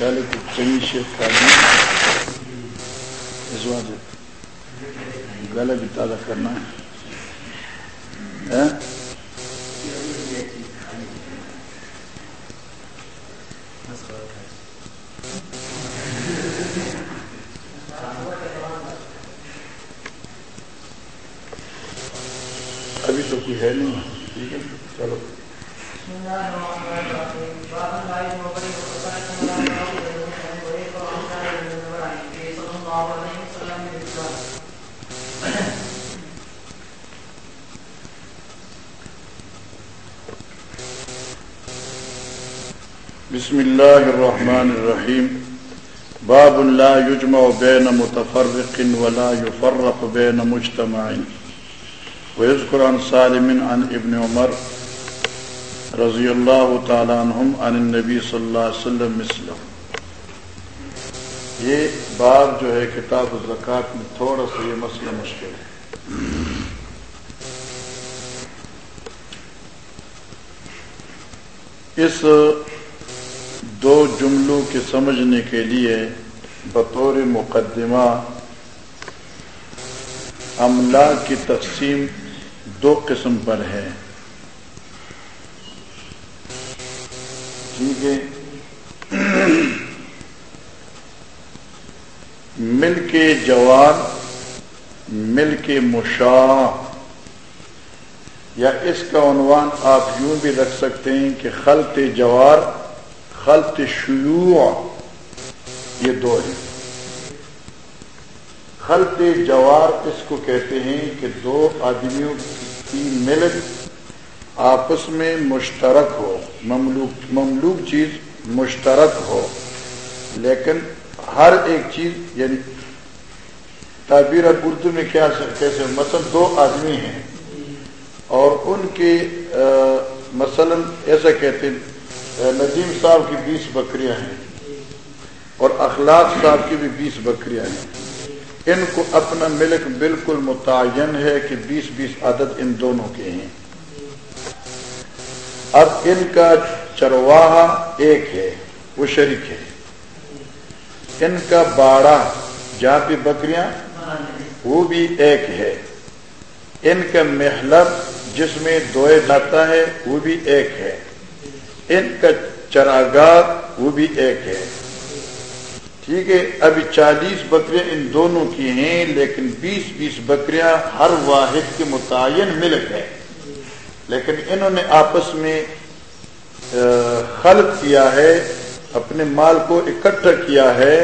ذلك خیال ہے کہ اس وجہ گلے بھی تازہ کرنا ہے ابھی تو کوئی ہے نہیں ٹھیک ہے چلو بسم الله الرحمن الرحيم باب لا يجمع بين متفرق ولا يفرق بين مجتمع. ويذكر عن سالم عن ابن عمر رضي الله تعالى عنهم عن النبي صلى الله عليه وسلم مثله. یہ باب جو ہے کتاب الزکات میں تھوڑا سا یہ مسئلہ مشکل ہے۔ اس دو جملوں کے سمجھنے کے لیے بطور مقدمہ عملہ کی تقسیم دو قسم پر ہے۔ ٹھیک ہے مل کے جوار، مل کے مشاع یا اس کا عنوان آپ یوں بھی رکھ سکتے ہیں کہ خلط جوار، خلط شیوع۔ یہ دو ہیں۔ خلط جوار اس کو کہتے ہیں کہ دو آدمیوں کی ملک آپس میں مشترک ہو۔ مملوک مملوک چیز مشترک ہو۔ لیکن ہر ایک چیز یعنی تعبیر اردو میں کیا کیسے، مثلا دو آدمی ہیں۔ اور ان کی مثلا ایسا کہتے ہیں، ندیم صاحب کی بیس بکریاں ہیں۔ اور اخلاق صاحب کی بھی بیس بکریاں ہیں۔ ان کو اپنا ملک بالکل متعین ہے کہ بیس بیس عدد ان دونوں کے ہیں۔ اب ان کا چرواہا ایک ہے، وہ شریک ہے۔ ان کا باڑا جہاں پہ بکریاں، وہ بھی ایک ہے۔ ان کا محلب جس میں دوئے جاتا ہے، وہ بھی ایک ہے۔ ان کا چراگاہ وہ بھی ایک ہے۔ ٹھیک ہے، ابھی چالیس بکریاں ان دونوں کی ہیں، لیکن بیس بیس بکریاں ہر واحد کے متعین ملک ہے لیکن انہوں نے آپس میں خلق کیا ہے، اپنے مال کو اکٹھا کیا ہے۔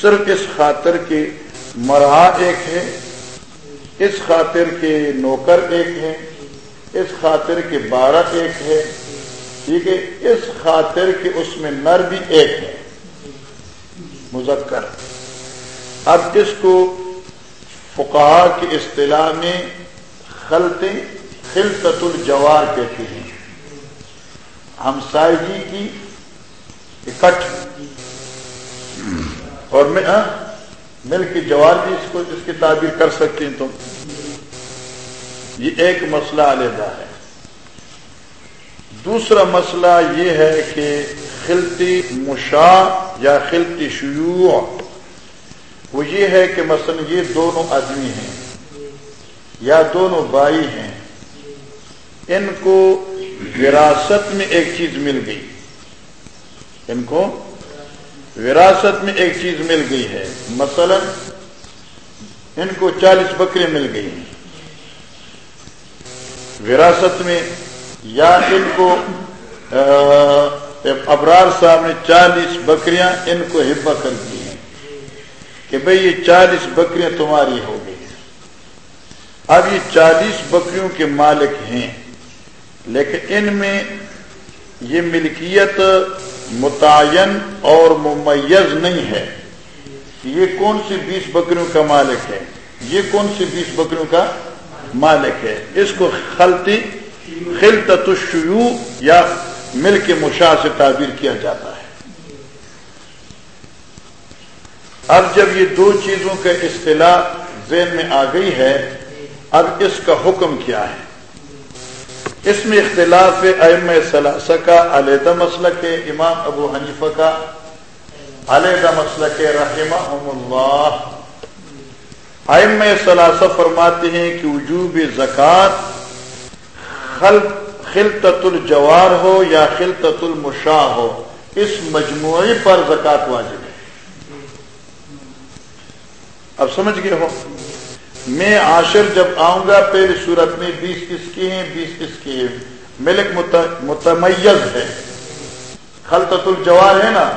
صرف اس خاطر کے مرا ایک ہے، اس خاطر کے نوکر ایک ہے، اس خاطر کے بارہ ایک ہے۔ ٹھیک ہے، اس خاطر کہ اس میں نر بھی ایک ہے۔ مذکر اب اس کو فقہا کی اصطلاح میں خلطیں خلطت الجوار کہتے ہیں۔ ہمسائیگی کی اکٹھ۔ اور میں ہاں، مل کی جوار بھی اس کو، اس کی تعبیر کر سکتے ہیں تم۔ یہ ایک مسئلہ علیحدہ ہے۔ دوسرا مسئلہ یہ ہے کہ خلطی مشا یا خلطی شیوع، وہ یہ ہے کہ مثلا یہ دونوں آدمی ہیں یا دونوں بھائی ہیں، ان کو وراثت میں ایک چیز مل گئی۔ ان کو وراثت میں ایک چیز مل گئی ہے۔ مثلا ان کو چالیس بکرے مل گئی ہیں۔ وراثت میں یا ان کو ابرار صاحب نے چالیس بکریاں ان کو ہبا کر دی ہیں کہ بھئی یہ چالیس بکریاں تمہاری ہو گئی اب یہ چالیس بکریوں کے مالک ہیں، لیکن ان میں یہ ملکیت متعین اور ممیز نہیں ہے یہ کون سی بیس بکریوں کا مالک ہے، یہ کون سی بیس بکریوں کا مالک ہے۔ اس کو خلطی خلطت الشیوع یا مل کے مشاہ سے تعبیر کیا جاتا ہے۔ اب جب یہ دو چیزوں کا اصطلاح ذہن میں آ گئی ہے، اب اس کا حکم کیا ہے؟ اس میں اختلاف ام ثلاثہ کا، علیحدہ مسئلہ کے امام ابو حنیفہ کا، علیحدہ مسئلہ کے رحمہ اللہ ام ثلاثہ فرماتے ہیں کہ وجوب زکوٰۃ خلطت الجوار ہو یا خلطت المشاہ ہو، اس مجموعے پر زکوٰۃ واجب ہے۔ اب سمجھ گئے ہو؟ میں عاشر جب آؤں گا، پہلی صورت میں بیس کس کی ہیں؟ بیس کس کی ہیں؟ ملک متمیز ہے۔ خلطت الجوار ہے نا؟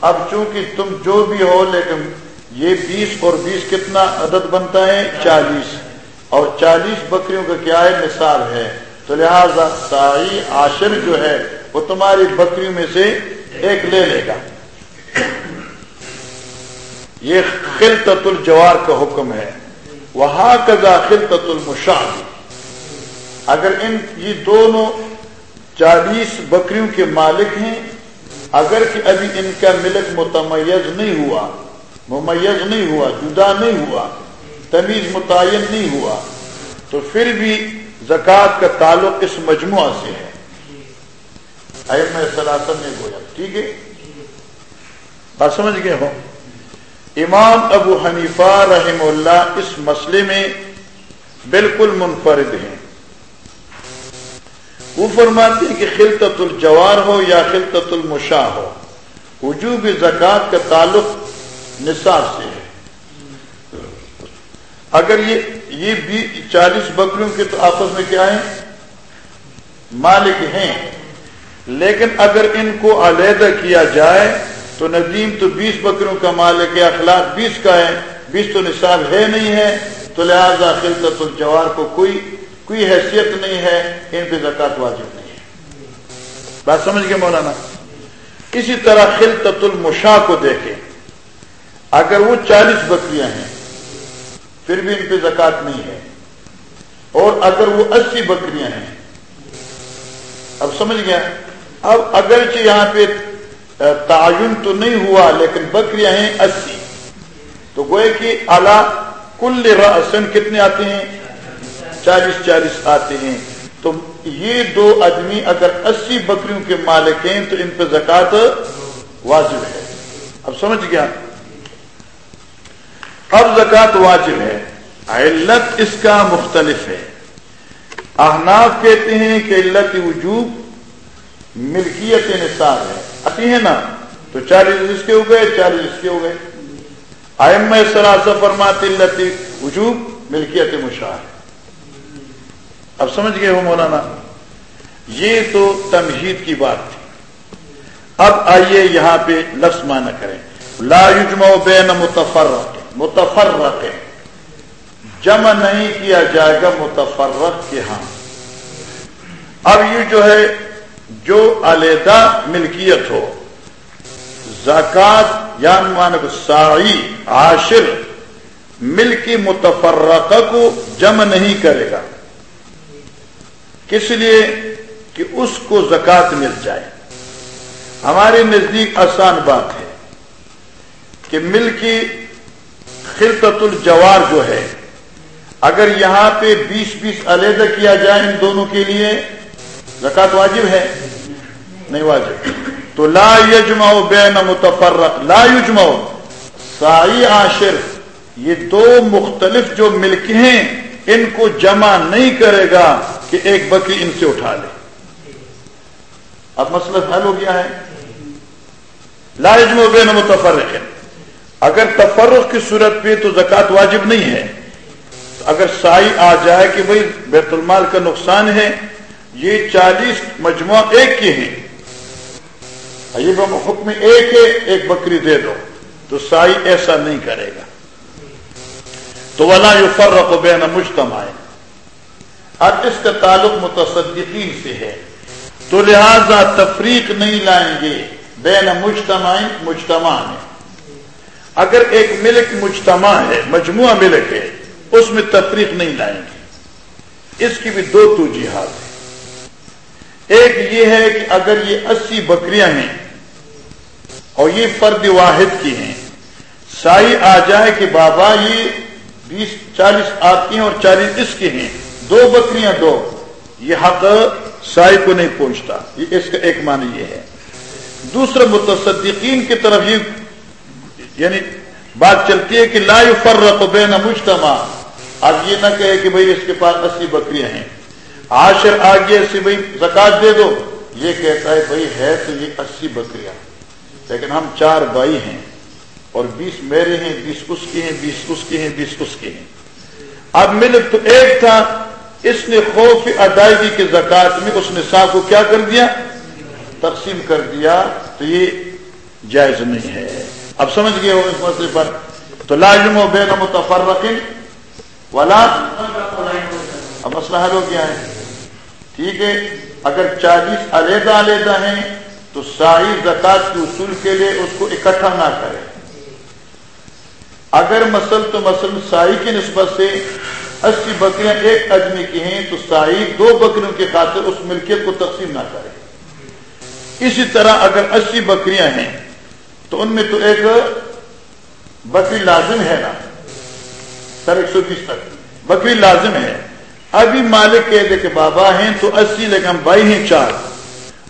اب چونکہ تم جو بھی ہو، لیکن یہ بیس اور بیس کتنا عدد بنتا ہے؟ چالیس۔ اور چالیس بکریوں کا کیا ہے؟ مثال ہے۔ تو لہذا سائی عاشر جو ہے وہ تمہاری بکریوں میں سے ایک لے لے گا۔ یہ خلطت الجوار کا حکم ہے۔ وہاں کا خلطت المشاہ اگر ان یہ دونوں چالیس بکریوں کے مالک ہیں، اگر کہ ابھی ان کا ملک متمیز نہیں ہوا، ممیز نہیں ہوا، جدا نہیں ہوا، تمیز متعین نہیں ہوا، تو پھر بھی زکوٰۃ کا تعلق اس مجموعہ سے ہے۔ سلاسن نے گویا ٹھیک ہے؟ بات سمجھ گئے ہو؟ امام ابو حنیفہ رحم اللہ اس مسئلے میں بالکل منفرد ہیں۔ وہ فرماتے ہیں کہ خلطت الجوار ہو یا خلطت المشاہ ہو، وجوب زکوٰۃ کا تعلق نصاب سے ہے۔ اگر یہ یہ چالیس بکریوں کے تو آپس میں کیا ہے مالک ہیں۔ لیکن اگر ان کو علیحدہ کیا جائے، تو ندیم تو بیس بکریوں کا مالک ہے، اخلاق بیس کا ہے، بیس تو نصاب ہے نہیں ہے۔ تو لہذا خلطت الجوار کو کوئی کوئی حیثیت نہیں ہے، ان پہ زکات واجب نہیں ہے۔ بات سمجھ گئے مولانا؟ اسی طرح خلطت المشا کو دیکھیں۔ اگر وہ چالیس بکریاں ہیں پھر بھی ان پہ زکات نہیں ہے۔ اور اگر وہ اسی بکریاں ہیں۔ اب سمجھ گیا؟ اب اگرچہ یہاں پہ تعین تو نہیں ہوا، لیکن بکریاں ہیں اسی۔ تو گوئے کہ اعلی کل رسن کتنے آتے ہیں؟ چالیس چالیس آتے ہیں۔ تو یہ دو آدمی اگر اسی بکریوں کے مالک ہیں، تو ان پہ زکات واجب ہے۔ اب سمجھ گیا؟ اب زکات واجب ہے۔ علت اس کا مختلف ہے۔ احناف کہتے ہیں کہ علت وجوب ملکیت نصاب ہے۔ اتی ہے نا، تو چالیس اس کے ہو گئے، چالیس اس کے ہو گئے۔ آئم سراسا فرمات علت وجوب ملکیت مشاہ اب سمجھ گئے ہو مولانا، یہ تو تمہید کی بات تھی۔ اب آئیے یہاں پہ لفظ مانا کریں۔ لا یجمع بین متفرق۔ متفرق جمع نہیں کیا جائے گا متفرق کے ہاں۔ اب یہ جو ہے، جو علیحدہ ملکیت ہو زکات یا یعنی مان سائی عاشر ملکی متفرقہ کو جمع نہیں کرے گا۔ کس لیے؟ کہ اس کو زکات مل جائے۔ ہمارے نزدیک آسان بات ہے کہ مل کی خلطت الجوار جو ہے، اگر یہاں پہ بیس بیس علیحدہ کیا جائے ان دونوں کے لیے زکات واجب ہے؟ نہیں واجب۔ تو لا یجما بین متفرق، لا یجما سائی عاشر، یہ دو مختلف جو ملک ہیں، ان کو جمع نہیں کرے گا کہ ایک بکری ان سے اٹھا لے۔ اب مسئلہ حل ہو گیا ہے۔ لاجم و بے متفرق۔ ہے اگر تفرق کی صورت پہ تو زکات واجب نہیں ہے۔ اگر سائی آ جائے کہ بھائی بیت المال کا نقصان ہے، یہ چالیس مجموعہ ایک کے ہیں۔ یہ حکم ایک ہے، ایک بکری دے دو۔ تو سائی ایسا نہیں کرے گا۔ تو ولا یو فرق بین مجتمع۔ اب اس کا تعلق متصدقین سے ہے۔ تو لہذا تفریق نہیں لائیں گے۔ بین مجتمع مجتمع میں اگر ایک ملک مجتمع ہے، مجموعہ ملک ہے، اس میں تفریق نہیں لائیں گے۔ اس کی بھی دو توجیحات ہیں۔ ایک یہ ہے کہ اگر یہ اسی بکریاں ہیں اور یہ فرد واحد کی ہیں، سائی آ جائے کہ بابا یہ بیس، چالیس آپ کی ہیں اور چالیس اس کے ہیں۔ دو بکریاں دو۔ یہ حق سائی کو نہیں پہنچتا۔ یہ اس کا ایک معنی یہ ہے۔ دوسرا متصدقین کی طرف یہ یعنی بات چلتی ہے کہ لا فرق بین مجتمع۔ اب یہ نہ کہے کہ بھائی اس کے پاس اسی بکریاں ہیں۔ آشر آگے سے بھائی زکات دے دو۔ یہ کہتا ہے بھائی ہے تو یہ اسی بکریاں۔ لیکن ہم چار بھائی ہیں۔ اور بیس میرے ہیں، بیس اس کے ہیں، بیس اس کے ہیں، بیس اس کے ہیں۔ اب مل تو ایک تھا، اس نے خوف ادائیگی کے زکات میں اس نے صاحب کو کیا کر دیا؟ تقسیم کر دیا۔ تو یہ جائز نہیں ہے۔ اب سمجھ گئے ہو اس مسئلے پر؟ تو لازم و بے متفر رکھیں اب مسئلہ حل ہو گیا ہے۔ ٹھیک ہے، اگر چالیس علیحدہ علیحدہ ہیں، تو سائی زکات کے اصول کے لیے اس کو اکٹھا نہ کرے اگر مسل تو مسل سائی کی نسبت سے اسی بکریاں ایک آدمی کی ہیں، تو سائی دو بکریوں کی خاطر اس ملکیت کو تقسیم نہ کرے اسی طرح اگر اسی بکریاں ہیں تو ان میں تو ایک بکری لازم ہے نا؟ سر ایک سو بیس تک۔ بکری لازم ہے۔ ابھی مالک کہہ دے کہ بابا ہیں تو اسی لیکن ہم بھائی ہیں چار۔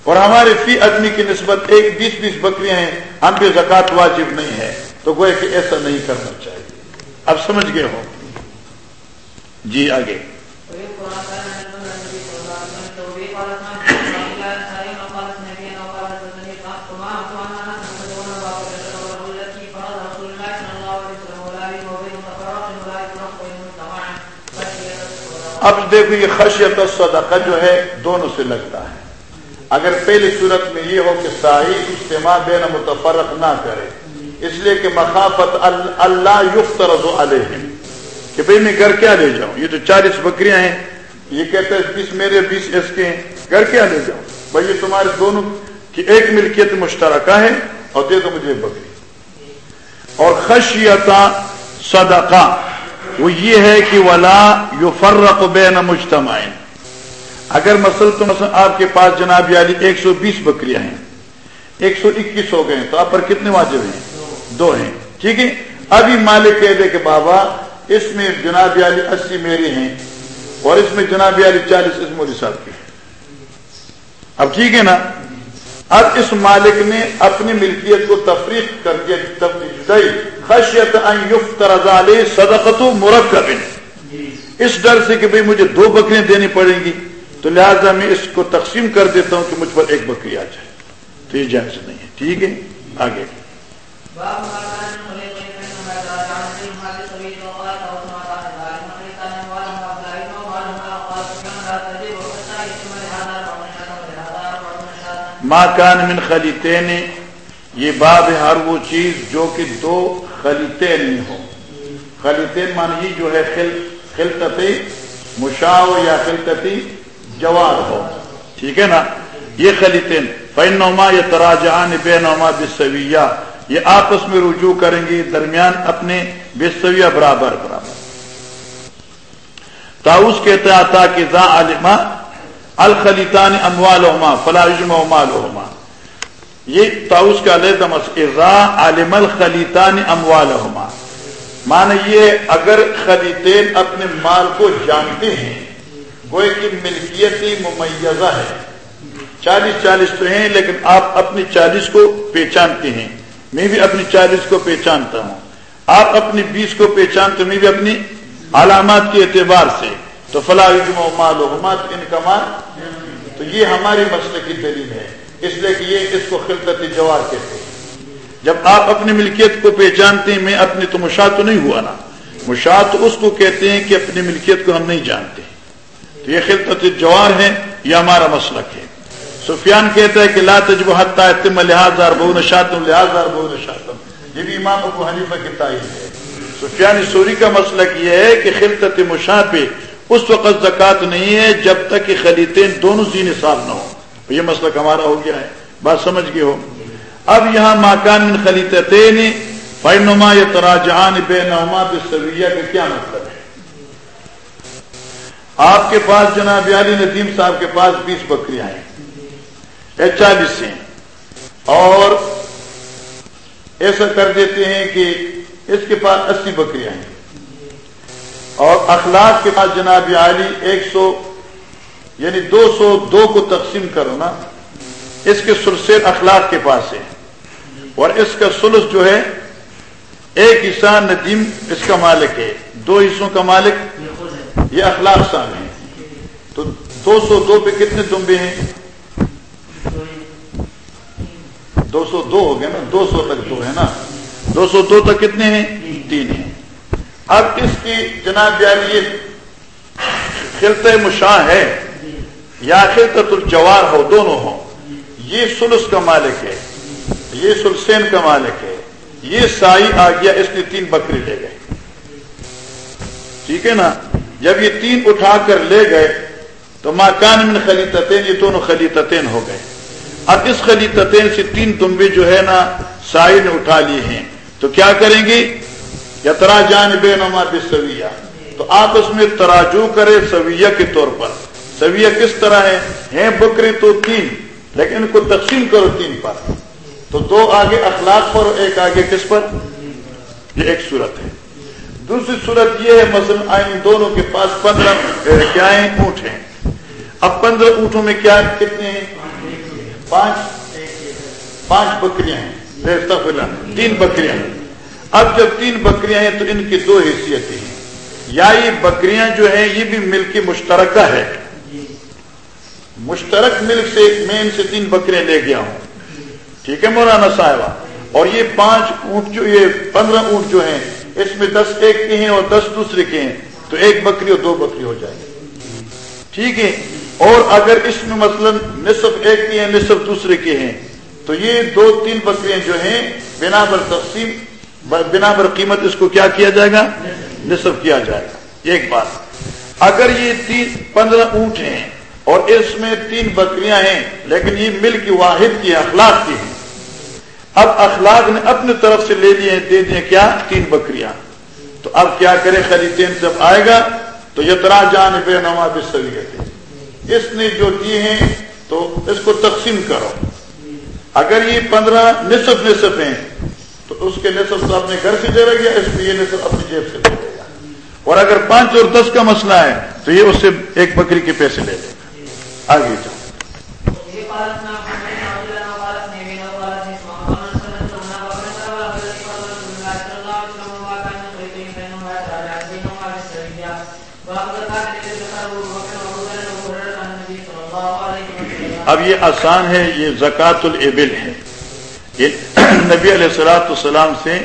اور ہمارے فی آدمی کی نسبت ایک بیس بیس بکریاں ہیں۔ ہم پہ زکات واجب نہیں ہے۔ تو گوئے کہ ایسا نہیں کرنا چاہیے۔ اب سمجھ گئے ہو؟ جی آگے۔ اب دیکھو یہ خشیت صدقہ جو ہے دونوں سے لگتا ہے۔ اگر پہلی صورت میں یہ ہو کہ صحیح اجتماع بین متفرق نہ کرے، اس لیے کہ مخافت اللہ یفترض علیہ۔ کہ بھئی میں گھر کیا لے جاؤں؟ یہ تو چالیس بکریاں ہیں۔ یہ کہتے ہیں، بیس میرے، بیس اس کے ہیں۔ گھر کیا لے جاؤں؟ بھائی یہ تمہارے دونوں کی ایک ملکیت مشترکہ ہے اور دے دو مجھے بکری۔ اور خشیتا صدقہ۔ وہ یہ ہے کہ ولا یو فرق بین مجتمع۔ اگر مسل تو مثلا آپ کے پاس جناب علی ایک سو بیس بکریاں ہیں، ایک سو اکیس ہو گئے تو آپ پر کتنے واجب ہیں؟ دو ہیں۔ ٹھیک ہے؟ ابھی مالک کہہ دے کہ بابا، اس میں جناب علی اسی میرے ہیں اور اس میں جناب علی چالیس اس موری صاحب کے اب ٹھیک ہے نا؟ اب اس مالک نے اپنی ملکیت کو تفریح کر دیا جدائی، خشیت صدقت مرکب۔ اس ڈر سے کہ بھئی مجھے دو بکریاں دینی پڑیں گی، تو لہٰذا میں اس کو تقسیم کر دیتا ہوں کہ مجھ پر ایک بکری آ جائے۔ تو یہ جائز نہیں ہے۔ ٹھیک ہے؟ آگے۔ ماں کان من خلیطین یہ باب ہے ہر وہ چیز جو کہ دو خلیطین میں ہو خلیطین مان یہ جو ہے خل، خلطتی مشاو یا خلطتی جواب ہو۔ ٹھیک ہے نا؟ یہ خلیطین فین نما یہ تراجان بے نما بسویہ یہ آپس میں رجوع کریں گے، درمیان اپنے بسویہ برابر برابر۔ تاؤس کہتے آتا کہ ذا علمہ الخلیطان اموال ہوما فلاجم امال ہوما یہ تاؤس کا علیحدہ مسئلہ عالم الخلیطان اموال ہوما مانا یہ اگر خلیطین اپنے مال کو جانتے ہیں وہ کی ملکیتی ممیزہ ہے۔ چالیس چالیس تو ہیں، لیکن آپ اپنی چالیس کو پہچانتے ہیں۔ میں بھی اپنی چالیس کو پہچانتا ہوں۔ آپ اپنی بیس کو پہچانتے میں بھی اپنی علامات کے اعتبار سے۔ تو فلاح مال و حمات ان کا مال تو یہ ہماری مسئلے کی دلیل ہے۔ اس لیے کہ یہ اس کو خلطت جوار کہتے ہیں۔ جب آپ اپنی ملکیت کو پہچانتے ہیں، میں اپنی تو مشاط تو نہیں ہوا نا۔ مشاط اس کو کہتے ہیں کہ اپنی ملکیت کو ہم نہیں جانتے۔ تو یہ خلطت جوار ہے، یہ ہمارا مسلک ہے۔ سفیان کہتا ہے کہ لا تجب حتہ تم لحاظ بہو نشاتم لحاظ بہو نشاتم یہ بھی امام ابو حنیفہ کی تعین ہے۔ سفیان سوری کا مسلک یہ ہے کہ خلطت مشاط پہ اس وقت زکات نہیں ہے جب تک کہ خلیطین دونوں سی نصاب نہ ہو یہ مسئلہ ہمارا ہو گیا ہے۔ بات سمجھ گئے ہو؟ اب یہاں ماکان من خلیطین فینما یا تراجان بے نما بسویہ کا کیا مطلب ہے؟ آپ کے پاس جناب علی ندیم صاحب کے پاس بیس بکریاں ہیں چالیس ہیں۔ اور ایسا کر دیتے ہیں کہ اس کے پاس اسی بکریاں ہیں۔ اور اخلاق کے پاس جناب عالی ایک سو یعنی دو سو دو کو تقسیم کرو نا، اس کے سلسل اخلاق کے پاس ہے۔ اور اس کا سلس جو ہے، ایک حصہ ندیم اس کا مالک ہے۔ دو حصوں کا مالک، یہ اخلاق سان ہے۔ تو دو سو دو پہ کتنے دمبے ہیں؟ دو سو دو ہو گئے نا، دو سو تک دو ہے نا۔ دو سو دو تک کتنے ہیں؟ تین ہیں۔ اب اس کی جناب یعنی یار خلط مشاہ ہے یا خلطت الجوار ہو، دونوں ہوں۔ یہ سلس کا مالک ہے، یہ سلسین کا مالک ہے، یہ سائی آ گیا، اس نے تین بکری لے گئے۔ ٹھیک ہے نا؟ جب یہ تین اٹھا کر لے گئے تو ماکان من خلیطتین یہ دونوں خلیطتین ہو گئے۔ اب اس خلیطتین سے تین تمبے جو ہے نا، سائی نے اٹھا لیے ہیں۔ تو کیا کریں گے یا ترا جان بے نما سویا تو آپ اس میں تراجو کرے سویہ کے طور پر۔ سویہ کس طرح ہے؟ ہیں بکری تو تین، لیکن ان کو تقسیم کرو تین پر۔ تو دو آگے اخلاق پر ایک آگے کس پر؟ یہ ایک صورت ہے۔ دوسری صورت یہ ہے، مثلا ان دونوں کے پاس پندرہ کیا ہیں؟ اونٹ ہیں۔ اب پندرہ اونٹوں میں کیا کتنے ہیں؟ پانچ۔ پانچ بکریاں ہیں۔ تین بکریاں ہیں۔ اب جب تین بکریاں ہیں تو ان کی دو حیثیتیں ہیں۔ یا یہ بکریاں جو ہیں، یہ بھی ملک مشترکہ ہے۔ مشترک ملک سے میں ان سے تین بکریاں لے گیا ہوں۔ ٹھیک ہے مولانا صاحبہ؟ اور یہ پانچ اونٹ جو، یہ پندرہ اونٹ جو ہیں، اس میں دس ایک کے ہیں اور دس دوسرے کے ہیں۔ تو ایک بکری اور دو بکری ہو جائے۔ گی ٹھیک ہے؟ اور اگر اس میں مثلا نصف ایک کے ہیں، نصف دوسرے کے ہیں، تو یہ دو تین بکریاں جو ہیں، بنا بر تقسیم بنا بر قیمت اس کو کیا کیا جائے گا؟ نصف کیا جائے گا۔ ایک بات، اگر یہ تین، پندرہ اونٹ ہیں اور اس میں تین بکریاں ہیں، لیکن یہ مل کی واحد کی اخلاق کی ہیں، اب اخلاق نے اپنی طرف سے لے لیے، دے دیے کیا؟ تین بکریاں۔ تو اب کیا کرے؟ خریدین جب آئے گا، تو یترا جان بے نما بسویت اس نے جو دیے ہیں، تو اس کو تقسیم کرو۔ اگر یہ پندرہ نصف نصف ہیں تو اس کے نصف تو اپنے گھر سے دے رہے گا اس میں یہ نصف اپنی جیب سے دے گا۔ اور اگر پانچ اور دس کا مسئلہ ہے، تو یہ اس سے ایک بکری کے پیسے لے لے۔ گا آگے جاؤ اب یہ آسان ہے، یہ زکات العبل ہے۔ نبی علیہ السلاۃ والسلام سے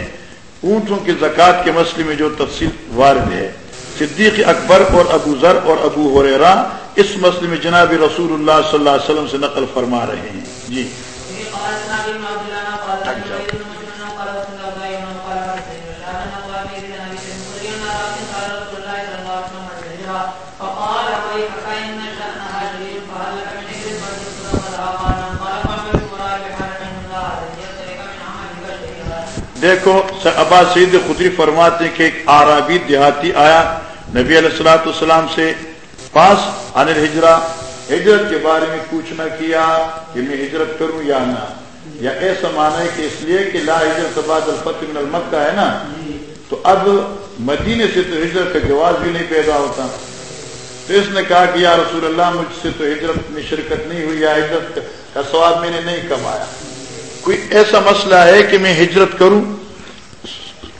اونٹوں کی زکوٰۃ کے مسئلے میں جو تفصیل وارد ہے۔ صدیق اکبر اور ابو ذر اور ابو حریرا اس مسئلے میں جناب رسول اللہ صلی اللہ علیہ وسلم سے نقل فرما رہے ہیں۔ جی۔ دیکھو ابا سعید خدری فرماتے ہیں کہ ایک آرابی دیہاتی آیا، نبی علیہ السلاۃ السلام سے پاس انل ہجرا ہجرت کے بارے میں پوچھنا کیا کہ میں ہجرت کروں یا نہ؟ یا ایسا مانا ہے کہ اس لیے کہ لا ہجرت بعد الفتح من المکہ ہے نا؟ تو اب مدینے سے تو ہجرت کا جواز بھی نہیں پیدا ہوتا۔ تو اس نے کہا کہ یا رسول اللہ، مجھ سے تو ہجرت میں شرکت نہیں ہوئی، یا ہجرت کا سواب میں نے نہیں کمایا۔ کوئی ایسا مسئلہ ہے کہ میں ہجرت کروں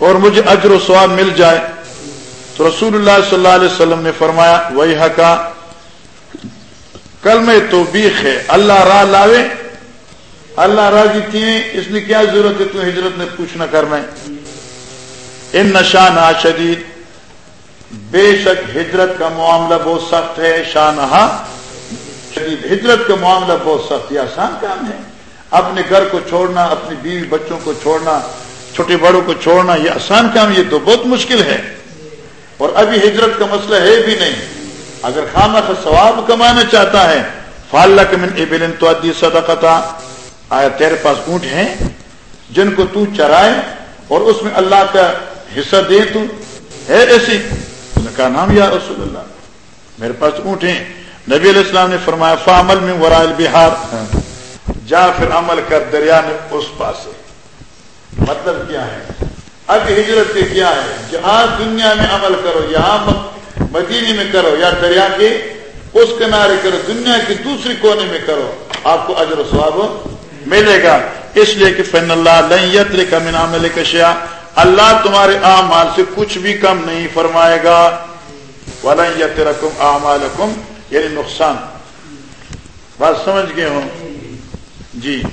اور مجھے اجر و سواب مل جائے؟ تو رسول اللہ صلی اللہ علیہ وسلم نے فرمایا وہی حقا کل میں تو ہے، اللہ راہ لاوے، اللہ راضی تھی اس نے کیا ضرورت ہے تو ہجرت نے پوچھنا کرنا ان نشان شدید، بے شک ہجرت کا معاملہ بہت سخت ہے شاہ شدید، ہجرت کا معاملہ بہت سخت، یہ آسان کام ہے۔ اپنے گھر کو چھوڑنا، اپنی بیوی بچوں کو چھوڑنا، چھوٹے بڑوں کو چھوڑنا، یہ آسان کام یہ تو بہت مشکل ہے۔ اور ابھی ہجرت کا مسئلہ ہے بھی نہیں۔ اگر خامہ کا ثواب کمانا چاہتا ہے فاللہ من ابلن تو ادی صدقتا۔ آیا تیرے پاس اونٹ ہیں؟ جن کو تو چرائے اور اس میں اللہ کا حصہ دے تو ہے ایسی۔ نے کہا نام یا رسول اللہ، میرے پاس اونٹ ہیں۔ نبی علیہ السلام نے فرمایا فامل میں ورائل بہار جا پھر عمل کر دریا میں اس پاس مطلب کیا ہے؟ اب ہجرت کے کیا ہے؟ جہاں دنیا میں عمل کرو یہاں مدینے میں کرو یا دریا کے اس کنارے کرو، دنیا کے دوسری کونے میں کرو، آپ کو اجر و سواب ملے گا۔ اس لیے کہ فن اللہ کا من عمل کشیا اللہ تمہارے اعمال سے کچھ بھی کم نہیں فرمائے گا۔ ولن یا تیرکم اعمالکم یعنی نقصان۔ بات سمجھ گئے ہوں؟ جی۔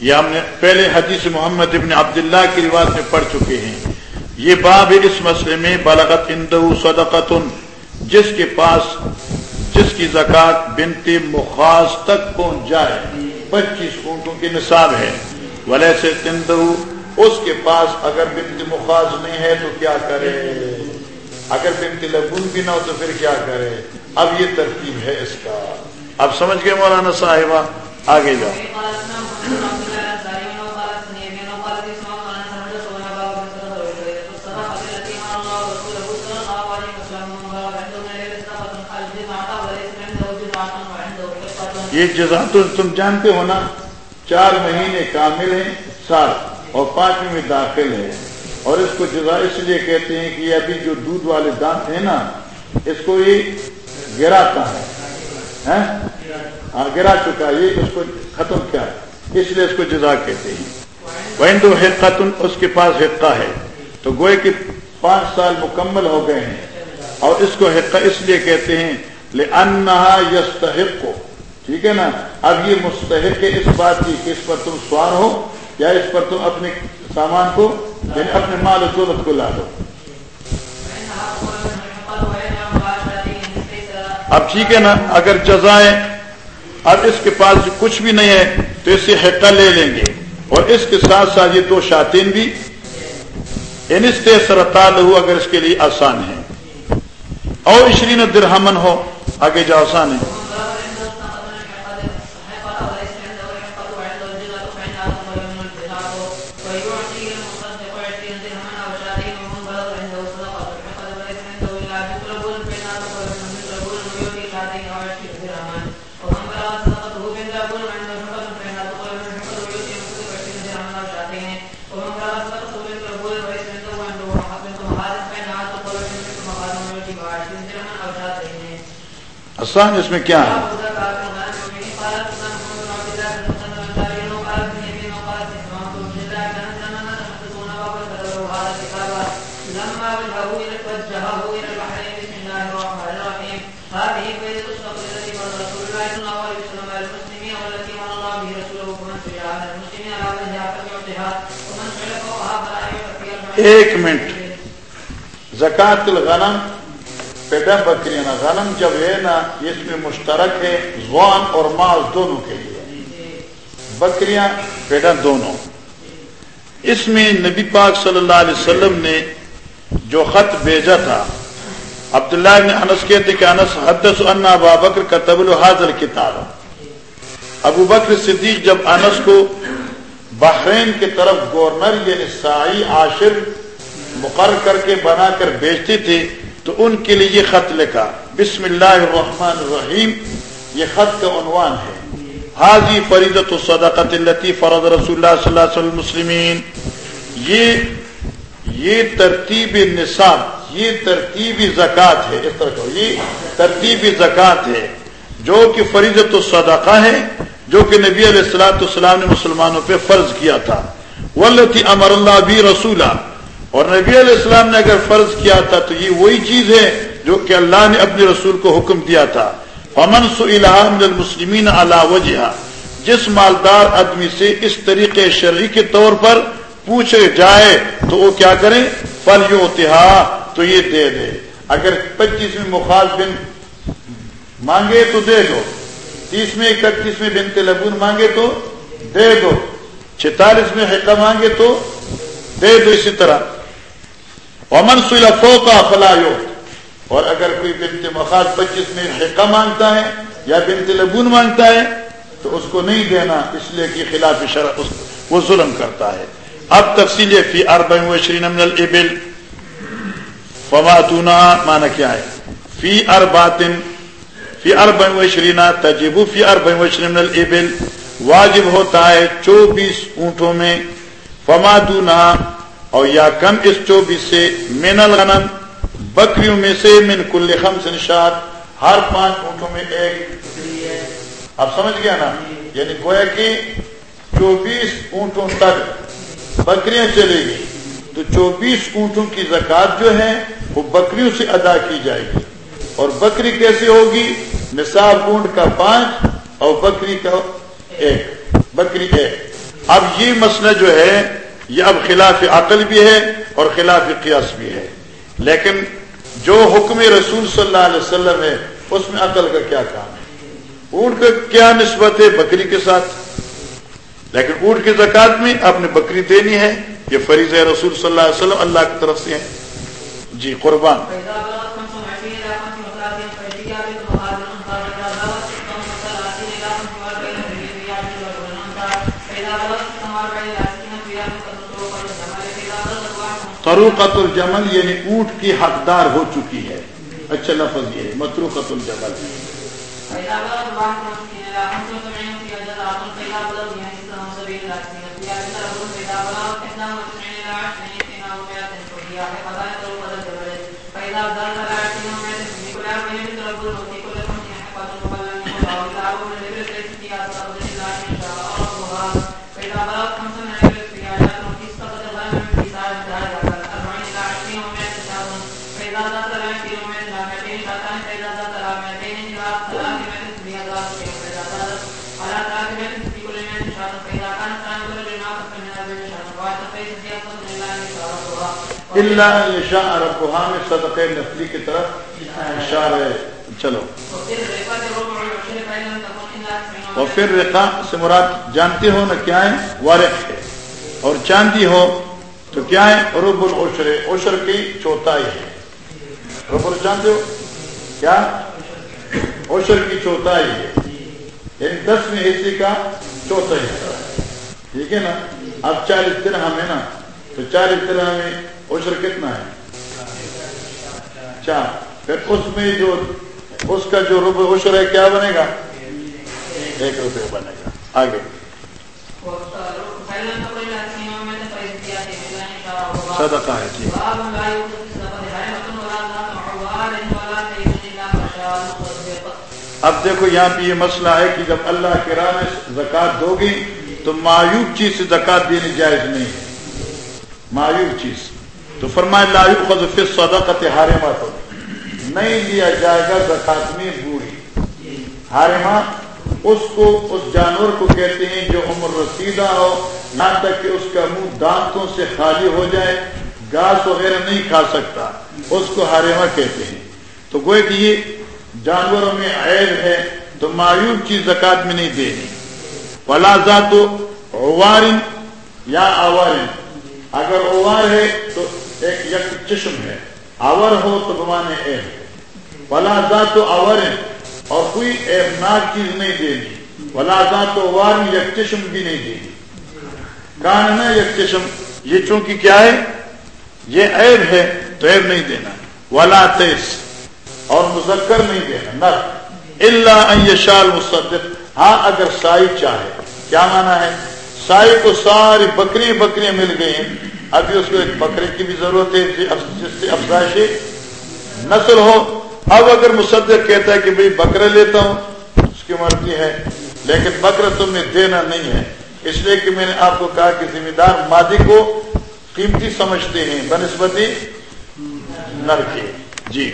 یہ ہم نے پہلے حدیث محمد ابن عبداللہ کی رواج میں پڑھ چکے ہیں۔ یہ باب اس مسئلے میں بلغت اندو صدقت جس کے پاس، جس کی زکات بنتی مخاص تک پہنچ جائے، پچیس اونٹوں کی نصاب ہے۔ ولی سے تندو اس کے پاس اگر بنت مخاص نہیں ہے تو کیا کرے؟ اگر بنت لگن بھی نہ ہو تو پھر کیا کرے؟ اب یہ ترتیب ہے اس کا۔ اب سمجھ گئے مولانا صاحبہ؟ آگے جاؤ۔ یہ جزا تو تم جانتے ہو نا، چار مہینے کامل ہیں سال اور پانچ میں داخل ہے اور اس کو جزا اس لیے کہتے ہیں کہ ابھی جو دودھ والے دانت ہیں نا، اس کو یہ گراتا ہے۔ ہاں؟, ہاں؟ گرا چکا یہ اس کو ختم کیا۔ اس لیے اس کو جزا کہتے ہیں۔ وہ تو حقتن اس کے پاس حقہ ہے۔ تو گوئے کہ پانچ سال مکمل ہو گئے ہیں۔ اور اس کو حقہ اس لیے کہتے ہیں لے انہا یستحق کو ٹھیک ہے نا؟ اب یہ مستحق ہے اس بات کی کہ اس پر تم سوار ہو یا اس پر تم اپنے سامان کو یعنی اپنے مال و دولت کو لا دو۔ اب ٹھیک ہے نا، اگر جزائیں اب اس کے پاس کچھ بھی نہیں ہے تو اس سے حقہ لے لیں گے۔ اور اس کے ساتھ ساتھ یہ دو شاطین بھی یعنی انستے سرطال ہو اگر اس کے لیے آسان ہے۔ اور اشرین درہمن ہو، آگے جو آسان ہے۔ آسان اس میں کیا ہے؟ ایک منٹ۔ زکات الغنم پیدا بکری نا غنم جب ہے نا اس میں مشترک ہے زوان اور مال دونوں کے لیے۔ بکریاں پیدا دونوں۔ اس میں نبی پاک صلی اللہ علیہ وسلم نے جو خط بھیجا تھا، عبداللہ نے انس کہتے کہ انس، حدث انا ابا بکر کا تبل حاضر کتاب ابو بکر صدیق جب انس کو بحرین کی طرف گورنر یعنی سائی عاشر مقرر کر کے بنا کر بیچتے تھے تو ان کے لیے یہ خط لکھا، بسم اللہ الرحمن الرحیم، یہ خط کا عنوان ہے۔ حاضی فریدت الصدقت التی فرض رسول اللہ صلی اللہ علیہ مسلمین یہ یہ ترتیب نصاب، یہ ترتیبی زکوٰۃ ہے۔ اس طرح کہ یہ ترتیبی زکوٰۃ ہے۔ جو کہ فریضت الصدقہ ہے، جو کہ نبی علیہ السلاۃ السلام نے مسلمانوں پہ فرض کیا تھا۔ ولتی امر اللہ بھی رسولہ اور نبی علیہ السلام نے اگر فرض کیا تھا تو یہ وہی چیز ہے جو کہ اللہ نے اپنے رسول کو حکم دیا تھا۔ امن المسلمین اللہ وجہ جس مالدار آدمی سے اس طریقے شرعی کے طور پر پوچھے جائے تو وہ کیا کریں فل یو تو یہ دے دے۔ اگر پچیس میں مخاص بن مانگے تو دے دو۔ تیس میں اکتیس میں بنتے لبون مانگے تو دے دو۔ چھتالیس میں حقہ مانگے تو دے دو اسی طرح۔ امن سلفوں کا فلاح اور اگر کوئی بنت مخاص پچیس میں حقہ مانگتا ہے یا بنت لبون مانگتا ہے، تو اس کو نہیں دینا، اس لیے کہ خلاف شرح وہ ظلم کرتا ہے۔ اب تفصیل فی ارب و شرین البل فواتونا مانا کیا ہے؟ فی ارباتن فی ارب و شرینا تجیب فی ارب و شرین البل واجب ہوتا ہے چوبیس اونٹوں میں۔ فماتونا اور یا کم اس چوبیس سے من الغنم، بکریوں میں سے من کل خمس نشاد، ہر پانچ اونٹوں میں ایک۔ اب سمجھ گیا نا؟ یعنی گویا کہ چوبیس اونٹوں تک بکریاں چلے گی۔ تو چوبیس اونٹوں کی زکات جو ہے، وہ بکریوں سے ادا کی جائے گی۔ اور بکری کیسے ہوگی؟ نصاب اونٹ کا پانچ اور بکری کا ایک۔ بکری ایک۔ اب یہ مسئلہ جو ہے یہ اب خلاف عقل بھی ہے اور خلاف قیاس بھی ہے۔ لیکن جو حکم رسول صلی اللہ علیہ وسلم ہے، اس میں عقل کا کیا کام ہے؟ اونٹ کا کیا نسبت ہے بکری کے ساتھ؟ لیکن اونٹ کی زکات میں آپ نے بکری دینی ہے، یہ فریض ہے رسول صلی اللہ علیہ وسلم اللہ کی طرف سے ہے۔ جی قربان۔ قروقت الجمل یعنی اونٹ کی حقدار ہو چکی ہے۔ اچھا لفظ یہ متروقت الجمل۔ اللہ شاہ عرب میں صدق نفلی کی طرف اشار ہے۔ چلو۔ اور پھر رقا سے مراد جانتے ہو نا کیا ہے؟ وارق ہے۔ اور چاندی ہو تو کیا ہے؟ رب العشر۔ عشر کی چوتھائی ہے۔ رب جانتے ہو؟ کیا؟ عشر کی یعنی چوتھائی ہے۔ یعنی دسویں حصے کا چوتھا حصہ ٹھیک ہے نا؟ اب چالیس دن ہمیں نا؟ تو چالیس دن میں عشر کتنا ہے؟ چار۔ پھر اس میں جو اس کا جو روپے عشر ہے، کیا بنے گا؟ ایک روپے بنے گا۔ آگے۔ صدقہ ہے جی۔ اب دیکھو، یہاں پہ یہ مسئلہ ہے کہ جب اللہ کے راہ میں زکات دو گی تو مایوب چیز سے زکات دینی جائز نہیں ہے۔ مایوب چیز۔ تو فرمائے لا خود صدقت حارما تو نہیں لیا جائے گا زکات میں بوڑھی. حارما اس کو، اس جانور کو کہتے ہیں جو عمر رسیدہ ہو، نہ تک کہ اس کا منہ دانتوں سے خالی ہو جائے، گاس وغیرہ نہیں کھا سکتا، اس کو ہارما کہتے ہیں۔ تو گوئے کہ یہ جانوروں میں عیب ہے، تو مایوب چیز زکات میں نہیں دینی ولا ذات وارن یا اوارن اگر اوار ہے تو ایک یک چشم ہے۔ آور ہو تو گمانے ایب ولا ذات آور اور کوئی ایبناک چیز نہیں دے گی۔ ولا ذات وار یک چشم بھی نہیں دے گی۔ کان نہ یک چشم۔ یہ چونکہ کیا ہے؟ یہ عیب ہے تو عیب نہیں دینا۔ ولا تیس اور مذکر نہیں دینا۔ نر اللہ ان یشال مصدق ہاں اگر سائی چاہے۔ کیا مانا ہے؟ سائی کو ساری بکری بکریاں مل گئی ابھی اس کو ایک بکرے کی بھی ضرورت ہے، جس سے افزائش نسل ہو، اب اگر مصدق کہتا ہے کہ بھائی بکرے لیتا ہوں، اس کی مرضی ہے، لیکن بکرا تم نے دینا نہیں ہے۔ اس لیے کہ میں نے آپ کو کہا کہ ذمہ دار مادی کو قیمتی سمجھتے ہیں، بنسبتی نر جی۔ کے جی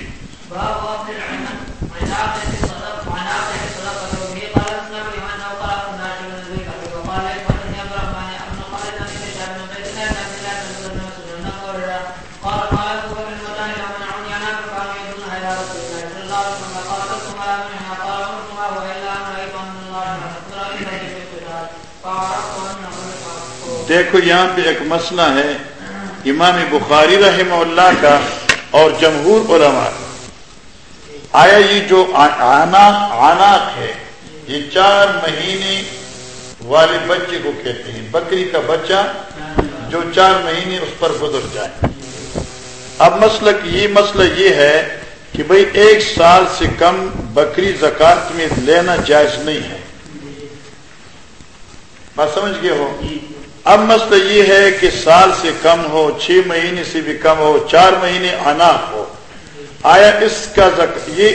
دیکھو یہاں پہ ایک مسئلہ ہے، امام بخاری رحمہ اللہ کا اور جمہور علماء۔ آیا یہ جو آناق ہے، یہ چار مہینے والے بچے کو کہتے ہیں۔ بکری کا بچہ جو چار مہینے اس پر گزر جائے۔ اب مسئلہ یہ مسئلہ یہ ہے کہ بھئی ایک سال سے کم بکری زکات میں لینا جائز نہیں ہے۔ بات سمجھ گئے ہو؟ اب مسئلہ یہ ہے کہ سال سے کم ہو، چھ مہینے سے بھی کم ہو، چار مہینے آنا ہو۔ آیا اس کا زک... یہ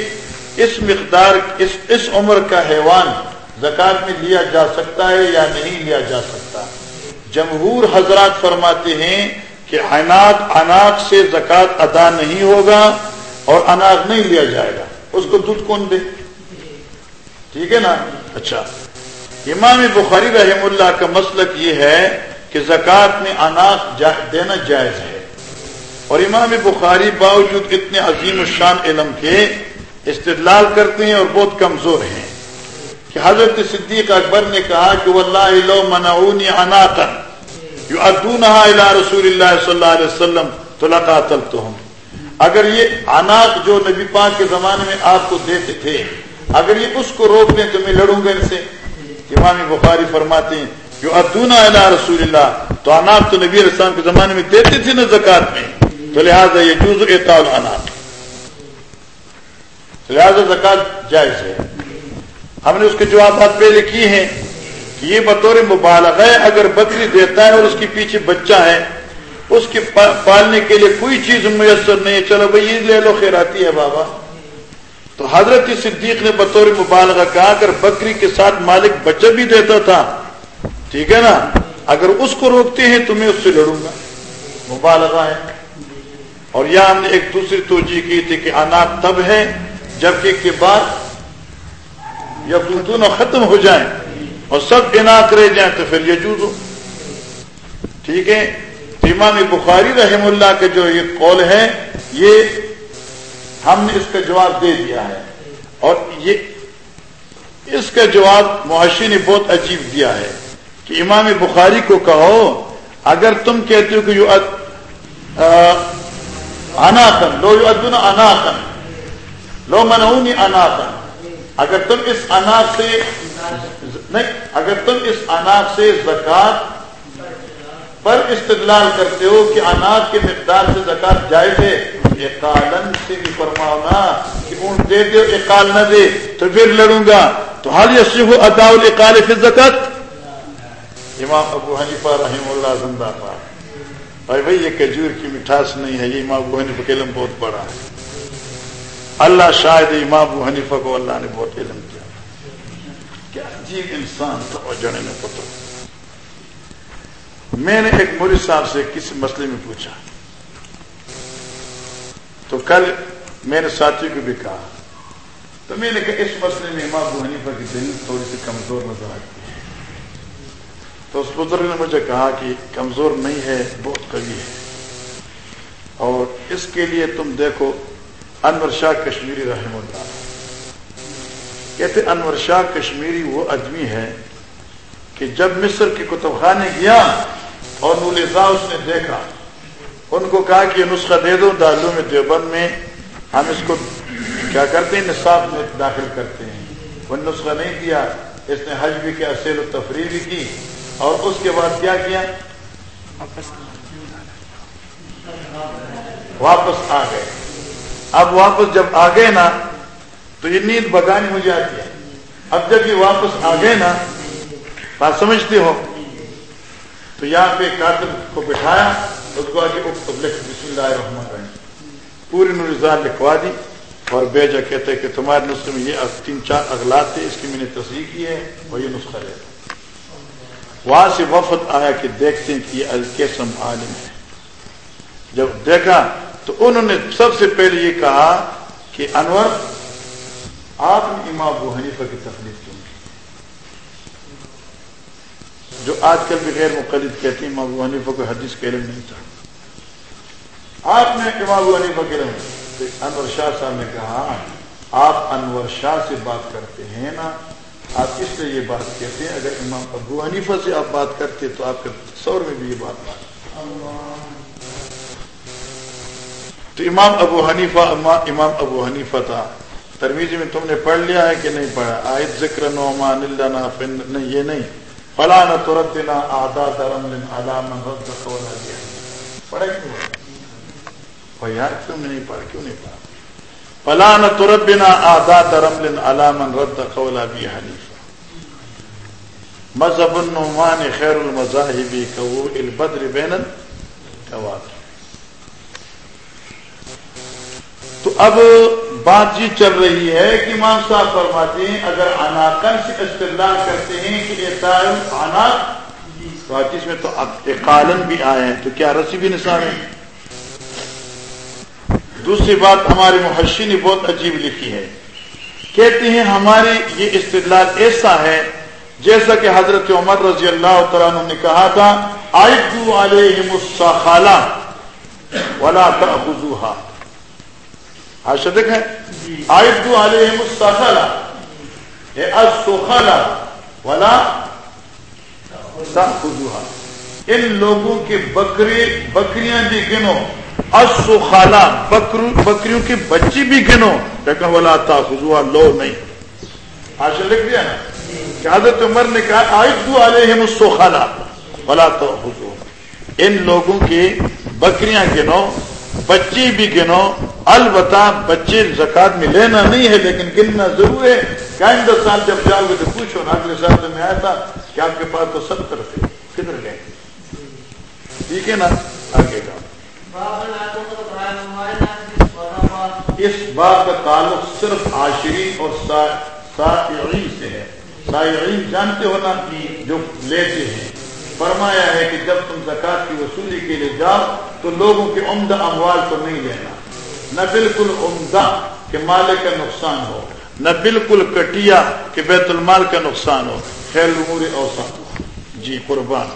اس مقدار، اس اس عمر کا حیوان زکات میں لیا جا سکتا ہے یا نہیں لیا جا سکتا؟ جمہور حضرات فرماتے ہیں کہ اناج اناج سے زکات ادا نہیں ہوگا اور اناج نہیں لیا جائے گا۔ اس کو دودھ کون دے؟ ٹھیک ہے نا؟ اچھا۔ امام بخاری رحم اللہ کا مسلک یہ ہے کہ زکوٰۃ میں اناج دینا جائز ہے۔ اور امام بخاری باوجود اتنے عظیم الشان علم کے استدلال کرتے ہیں اور بہت کمزور ہیں کہ حضرت صدیق اکبر نے کہا کہ واللہ لو منعونی اناتا یؤدونها الى رسول اللہ صلی اللہ علیہ وسلم تو لقاتلتهم اگر یہ اناق جو نبی پاک کے زمانے میں آپ کو دیتے تھے، اگر یہ اس کو روک لیں تو میں لڑوں گا ان سے۔ امام بخاری فرماتے ہیں جو ادونا رسول اللہ. تو اناق تو نبی السلام کے زمانے میں دیتے تھے نا زکات میں. تو لہٰذا یہ جز اطال اناق لہٰذا زکات جائز ہے. ہم نے اس کے جوابات پہلے کیے ہیں کہ یہ بطور مبالغ ہے، اگر بکری دیتا ہے اور اس کے پیچھے بچہ ہے، اس کے پالنے کے لیے کوئی چیز میسر نہیں ہے۔ چلو بھائی، یہ لے لو خیراتی ہے بابا۔ تو حضرت صدیق نے بطور مبالغہ کہا اگر بکری کے ساتھ مالک بچہ بھی دیتا تھا، ٹھیک ہے نا؟ اگر اس کو روکتے ہیں تو میں اس سے لڑوں گا۔ مبالغہ ہے۔ اور یہاں ہم نے ایک دوسری توجہ کی تھی کہ اناج تب ہے جبکہ کے بعد یا دونوں ختم ہو جائیں اور سب اناق رہ جائیں تو پھر یہ ہو۔ ٹھیک ہے؟ امام بخاری رحم اللہ کے جو یہ قول ہے، یہ ہم نے اس کا جواب دے دیا ہے۔ اور یہ اس کا جواب معاشی نے بہت عجیب دیا ہے کہ امام بخاری کو کہو، اگر تم کہتے ہو کہ یو اناخن لو یو ادن اناخن لو منہونی اناخن اگر تم اس اناخ سے نہیں، اگر تم اس اناخ سے زکات پر استدلال کرتے ہو کہ اناج کے مقدار سے زکات جائز ہے۔ اقالن سے بھی فرماؤنا کہ اون دے دے اقال نہ دے، تو پھر لڑوں گا۔ تو حال یسیح ادا الاقال فی زکات امام ابو حنیفہ رحم اللہ زندہ پاک۔ بھائی بھائی، یہ کجور کی مٹھاس نہیں ہے، یہ امام ابو حنیفہ کا علم بہت بڑا ہے۔ اللہ شاید امام ابو حنیفہ کو اللہ نے بہت علم کیا۔ کیا عجیب انسان تو جڑے میں پتہ۔ میں نے ایک مولوی صاحب سے کسی مسئلے میں پوچھا؟ تو کل میرے ساتھی کو بھی کہا، تو میں نے کہا، اس مسئلے میں امام ابو حنیفہ کی دل تھوڑی سی کمزور نظر آتی ہے۔ تو اس بزرگ نے مجھے کہا کہ کمزور نہیں ہے، بہت قوی ہے۔ اور اس کے لیے تم دیکھو، انور شاہ کشمیری رحم اللہ۔ کہتے انور شاہ کشمیری وہ آدمی ہے کہ جب مصر کے کتب خانے گیا اور نولزا اس نے دیکھا، ان کو کہا کہ یہ نسخہ دے دو دارالوں میں، دیوبند میں۔ ہم اس کو کیا کرتے ہیں؟ نصاب میں داخل کرتے ہیں۔ وہ نسخہ نہیں دیا، اس نے حج بھی کیا سیل و تفریح بھی کی۔ اور اس کے بعد کیا کیا؟ واپس آ گئے۔ اب واپس جب آ گئے نا، تو یہ نیند بگانی مجھے آتی ہے۔ اب جب یہ واپس آ گئے نا بات سمجھتے ہو؟ تو یہاں پہ کاتب کو بٹھایا اس کو آگے بسم اللہ الرحمن الرحیم۔ پوری نوزار لکھوا دی اور بیجا کہتے کہ تمہارے نسخے میں یہ تین چار اغلاط تھے اس کی میں نے تصریح کی ہے اور یہ نسخہ ہے وہاں سے وفد آیا کہ دیکھتے ہیں کہ یہ عالم ہے۔ جب دیکھا تو انہوں نے سب سے پہلے یہ کہا کہ انور، آپ نے امام ابو حنیفہ کی تکلیف کی جو آج کل بھی غیر مقلد کہتے ہیں، امام حنیفہ کو حدیث کا علم نہیں تھا۔ آپ نے امام حنیفہ کے علم انور شاہ صاحب نے کہا، آپ انور شاہ سے بات کرتے ہیں نا، آپ اس لیے یہ بات کہتے ہیں، اگر امام ابو حنیفہ سے آپ بات کرتے تو آپ کے سور میں بھی یہ بات بات۔ تو امام ابو حنیفہ، امام ابو حنیفہ تھا۔ ترمیزی میں تم نے پڑھ لیا ہے کہ نہیں پڑھا؟ آئے ذکر نعمان اللہ نہیں، یہ نہیں۔ فلا نہ ترت آدھا درم دن علام رد قولا دیا پڑھا کیوں یار کیوں نہیں پڑھا؟ کیوں نہیں پڑھا؟ فلا نہ ترت آدھا درم دن علام رد قولا بھی حنیفہ. مذہب النعمان خیر المذاہبی کو البدر بین تو اب بات یہ چل رہی ہے کہ امام صاحب فرماتے ہیں، اگر اناکن سے استدلال کرتے ہیں کہ اس میں تو اقالن بھی آئے ہیں، تو کیا رسی بھی نثار ہے دوسری بات ہمارے محشی نے بہت عجیب لکھی ہے۔ کہتے ہیں ہماری یہ استدلال ایسا ہے، جیسا کہ حضرت عمر رضی اللہ تعالیٰ نے کہا تھا آئدو علیہم السخالہ ولا تأخذوها. حاشا دیکھیں آئدو علیہم السخالہ اے السخالہ ولا تأخذوها ان لوگوں کے بکری بکریاں بھی گنو۔ السخالہ بکریوں کی بچی بھی گنو۔ لیکن ولا تأخذوها لو نہیں۔ حاشا لکھ دیا نا؟ کہ حضرت عمر نے کہا آئدو علیہم السخالہ ولا تأخذوها ان لوگوں کی بکریاں گنو۔ بچی بھی گنو، البتہ بچے زکات میں لینا نہیں ہے، لیکن گننا ضرور ہے۔ آئندہ سال جب جاؤ گے تو پوچھو نا اگلے سال تو میں آیا تھا، کہ آپ کے پاس تو ستر تھے۔ کدھر گئے؟ ٹھیک ہے نا؟ آگے جاؤ۔ اس بات کا تعلق صرف عاشری اور سائعین سے ہے۔ سائعین جانتے ہو نا، جو لیتے ہیں۔ فرمایا ہے کہ جب تم زکات کی وصولی کے لیے جاؤ تو لوگوں کے عمدہ اموال کو نہیں لینا۔ نہ بالکل عمدہ کہ مالے کا نقصان ہو، نہ بالکل کٹیا کہ بیت المال کا نقصان ہو۔ خیر امور اوسان جی قربان۔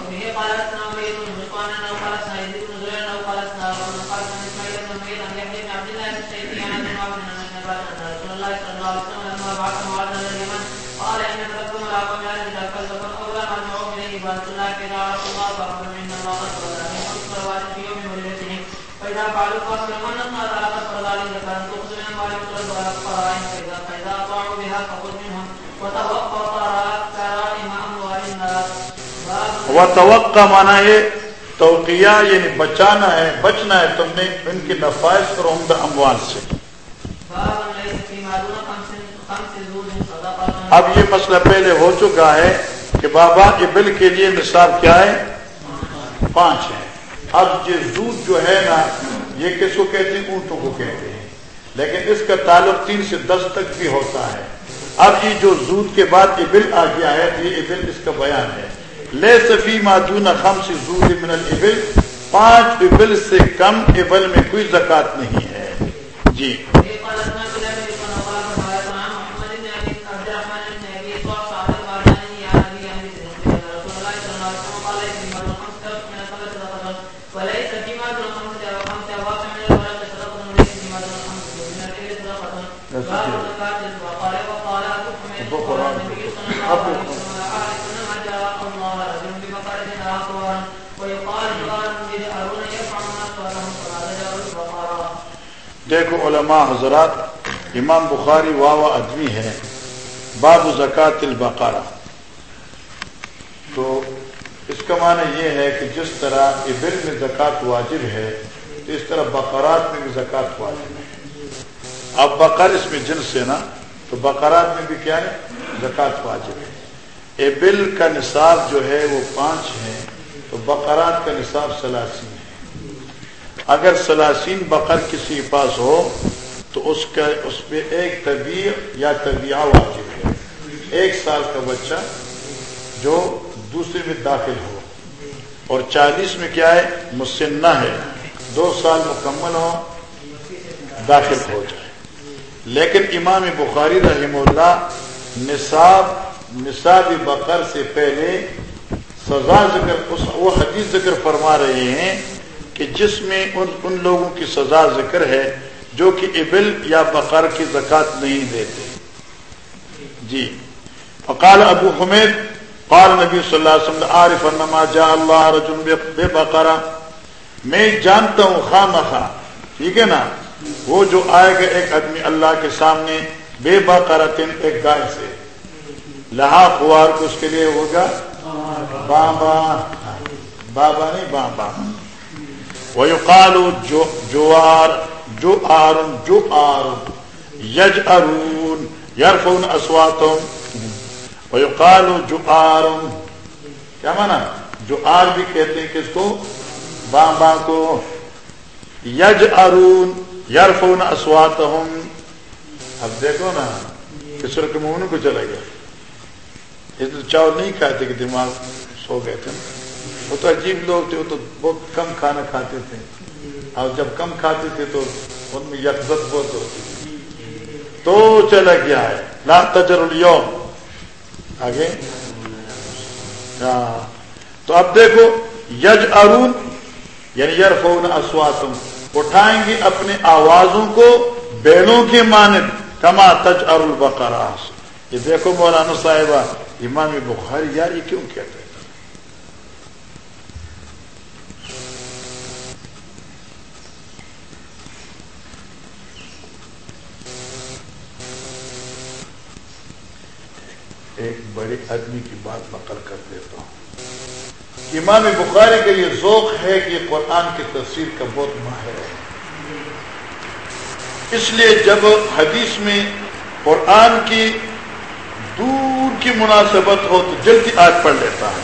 وہ توقع مانا ہے توقیہ یعنی بچانا ہے، بچنا ہے، تم نے ان کی نفائش اور عمدہ اموال سے۔ اب یہ مسئلہ پہلے ہو چکا ہے کہ بابا کے بل کے لیے نصاب کیا ہے؟ پانچ ہے۔ اب یہ زود جو ہے نا، یہ کس کو کہتے ہیں؟ اونٹوں کو کہتے ہیں۔ لیکن اس کا تعلق تین سے دس تک بھی ہوتا ہے۔ اب یہ جو زود کے بعد یہ بل آ گیا ہے، یہ ابل اس کا بیان ہے۔ لے صفی معدون خم سے من الابل، پانچ ابل سے کم ابل میں کوئی زکات نہیں ہے۔ جی۔ علماء حضرات، امام بخاری واوا ادمی ہے، باب زکات البقارہ تو اس کا معنی یہ ہے کہ جس طرح ابل میں زکوٰۃ واجب ہے، تو اس طرح بقرات میں بھی زکوٰۃ واجب ہے۔ اب بقر اس میں جنس ہے نا، تو بقرات میں بھی کیا ہے؟ زکوٰۃ واجب ہے۔ ابل کا نصاب جو ہے وہ پانچ ہے تو بقرات کا نصاب سلاسی اگر سلاسین بقر کسی پاس ہو، تو اس کا، اس پہ ایک طبیع یا طبیعہ واجب ہے۔ ایک سال کا بچہ جو دوسرے میں داخل ہو۔ اور چالیس میں کیا ہے؟ مسنہ ہے۔ دو سال مکمل ہو، داخل ہو جائے۔ لیکن امام بخاری رحم اللہ نصاب نصاب بقر سے پہلے سزا ذکر وہ حدیث ذکر فرما رہے ہیں کہ جس میں ان ان لوگوں کی سزا ذکر ہے جو کہ ابل یا بقر کی زکات نہیں دیتے۔ جی۔ فقال ابو حمید، قال نبی صلی اللہ علیہ وسلم عارف انما جاء اللہ رجل بے بقرہ میں جانتا ہوں خواہ مخواہ ٹھیک ہے نا؟ وہ جو آئے گا ایک آدمی اللہ کے سامنے بے بقرتن ایک گائے سے۔ لہا خوار کو اس کے لیے ہوگا بابا۔ بابا نہیں، بابا۔ ويقال جوار جوار جوار يجأرون يرفعون أصواتهم. ويقال جوار کیا مانا؟ جو آر بھی کہتے ہیں کس کو؟ بام بام کو. یج ارون یرفون اسوات اب دیکھو نا کسر کے منہ کو چلا گیا۔ یہ تو چاول نہیں کھاتے کہ دماغ سو گئے تھے۔ وہ تو عجیب لوگ تھے، وہ تو بہت کم کھانا کھاتے تھے۔ اور جب کم کھاتے تھے تو ان میں یکزت بہت ہوتی تھی۔ تو چلا گیا ہے۔ لا تجر اليوم۔ آگے۔ ہاں۔ تو اب دیکھو یج ارون یعنی یار فون اسواتم اٹھائیں گے اپنے آوازوں کو بیڑوں کے مانند، کما تج ار البقراس یہ دیکھو مولانا صاحبہ، امام بخاری، یار یہ کیوں کہتے ہیں ایک بڑے آدمی کی بات نقل کر دیتا ہوں۔ امام بخاری کا یہ ذوق ہے کہ یہ قرآن کی تفسیر کا بہت ماہر ہے۔ اس لیے جب حدیث میں قرآن کی دور کی مناسبت ہو تو جلدی آج پڑھ لیتا ہے۔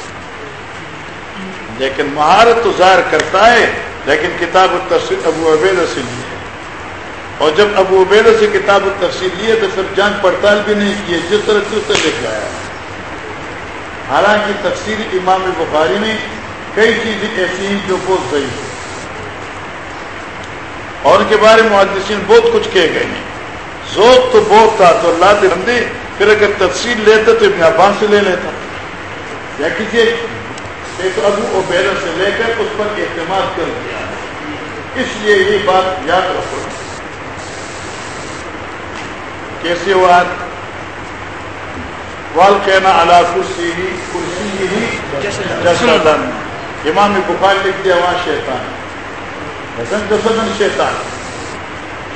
لیکن مہارت تو ظاہر کرتا ہے، لیکن کتاب التفسیر ابو عبیدہ سے اور جب ابو عبیدہ سے کتاب التفسیر لیے تو پھر جان پڑتال بھی نہیں کیے جس طرح سے اسے لکھ آیا حالانکہ تفسیر امام بخاری میں کئی چیزیں ایسی ہیں جو بہت صحیح ہیں۔ اور ان کے بارے میں محدثین بہت کچھ کہے گئے ہیں۔ ذوق تو بہت تھا، تو اللہ کے بندے پھر اگر تفصیل لیتا تو ابن عبان سے لے لیتا۔ یا کسی ایک ابو بیرا سے لے کر اس پر اعتماد کر دیا۔ اس لیے یہ بات یاد رکھو۔ کیسے ہوا وال کہنا اللہ کرسی ہی کرسی ہی امام بخار لکھ دیا، وہاں شیطان حسن جسدن شیطان۔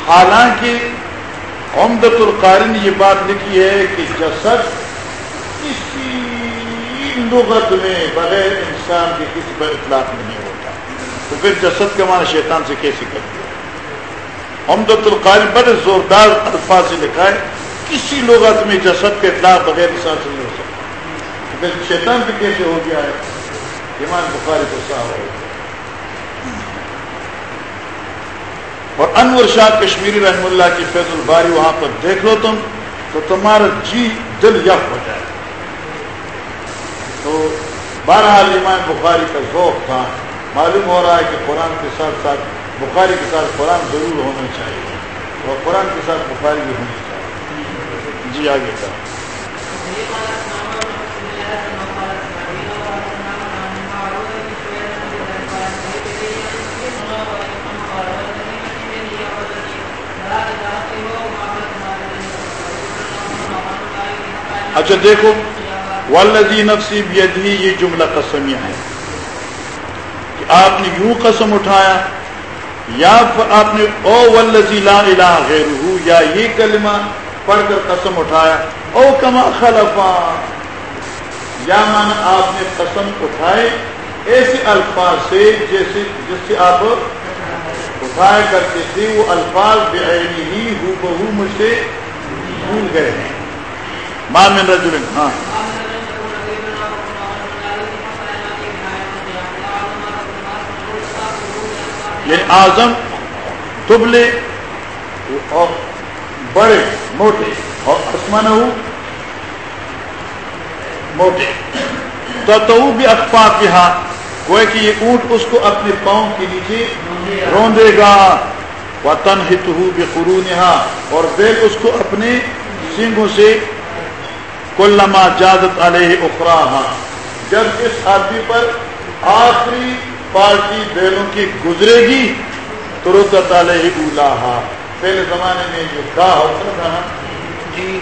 حالانکہ عمدت القارن یہ بات لکھی ہے کہ جسد کسی لغت میں بغیر انسان کے کسی پر اطلاق نہیں ہوتا۔ تو پھر جسد کا معنی شیطان سے کیسے کر دیا عمدت القارن بڑے زوردار الفاظ سے لکھا ہے۔ کسی لغت میں جسد کے اطلاق بغیر انسان نہیں ہو سکتا۔ تو شیطان بھی کیسے ہو گیا ہے؟ ایمان بخاری کو صاف ہو گیا۔ اور انور شاہ کشمیری رحم اللہ کی فیض الباری وہاں پر دیکھ لو تم تو تمہارا جی دل یک ہو جائے۔ تو بہرحال امام بخاری کا ذوق تھا۔ معلوم ہو رہا ہے کہ قرآن کے ساتھ ساتھ بخاری کے ساتھ قرآن ضرور ہونا چاہیے اور قرآن کے ساتھ بخاری بھی ہونی چاہیے۔ جی آگے۔ کا اچھا دیکھو۔ والذی نفسی بیدہی، یہ جملہ قسمیہ ہے کہ آپ نے یوں قسم اٹھایا یا آپ نے، او والذی لا الہ غیرہ یا یہ کلمہ پڑھ کر قسم اٹھایا، او کما خلفا. یا من آپ نے قسم اٹھائے ایسے الفاظ سے جیسے جس سے آپ اٹھایا کرتے تھے، وہ الفاظ بے ہی ہو بہو مجھ سے بھول گئے ہیں۔ ما من رجل ہاں۔ یعنی اعظم، تبلے اور بڑے، موٹے، اور آسمان موٹے۔ تو تو بھی اخفا کے ہاں گوئے کہ یہ اونٹ اس کو اپنے پاؤں کے نیچے روندے گا۔ وہ تن ہت ہو بے اور بیل اس کو اپنے سینگوں سے کلما جادت علیہ اخرا جب اس آدمی پر آخری پارٹی بیلوں کی گزرے گی تو رت علیہ اولا پہلے زمانے میں جو گاہ ہوتا تھا نا جی۔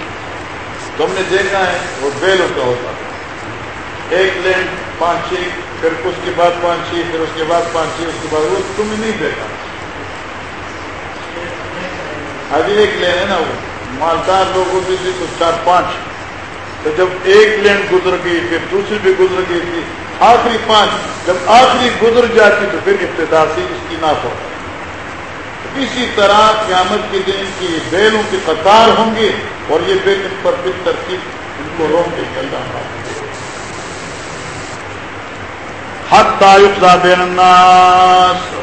تم نے دیکھا ہے وہ بیلوں کا ہوتا تھا۔ ایک لینڈ پانچ چھ پھر اس کے بعد پانچ چھ پھر اس کے بعد پانچ چھ اس کے بعد وہ تم نے نہیں دیکھا۔ ابھی ایک لین ہے نا وہ مالدار لوگ ہوتے تھے تو چار پانچ۔ تو جب ایک لین گزر گئی پھر دوسری بھی گزر گئی تھی آخری پانچ، جب آخری گزر جاتی تو پھر ابتدا سے اس کی ناف ہو اسی طرح قیامت کے دن کی بیلوں کی قطار ہوں گے اور یہ بیل ان پر بل ترتیب ان کو روک کے چل رہا حق تعلق بین الناس۔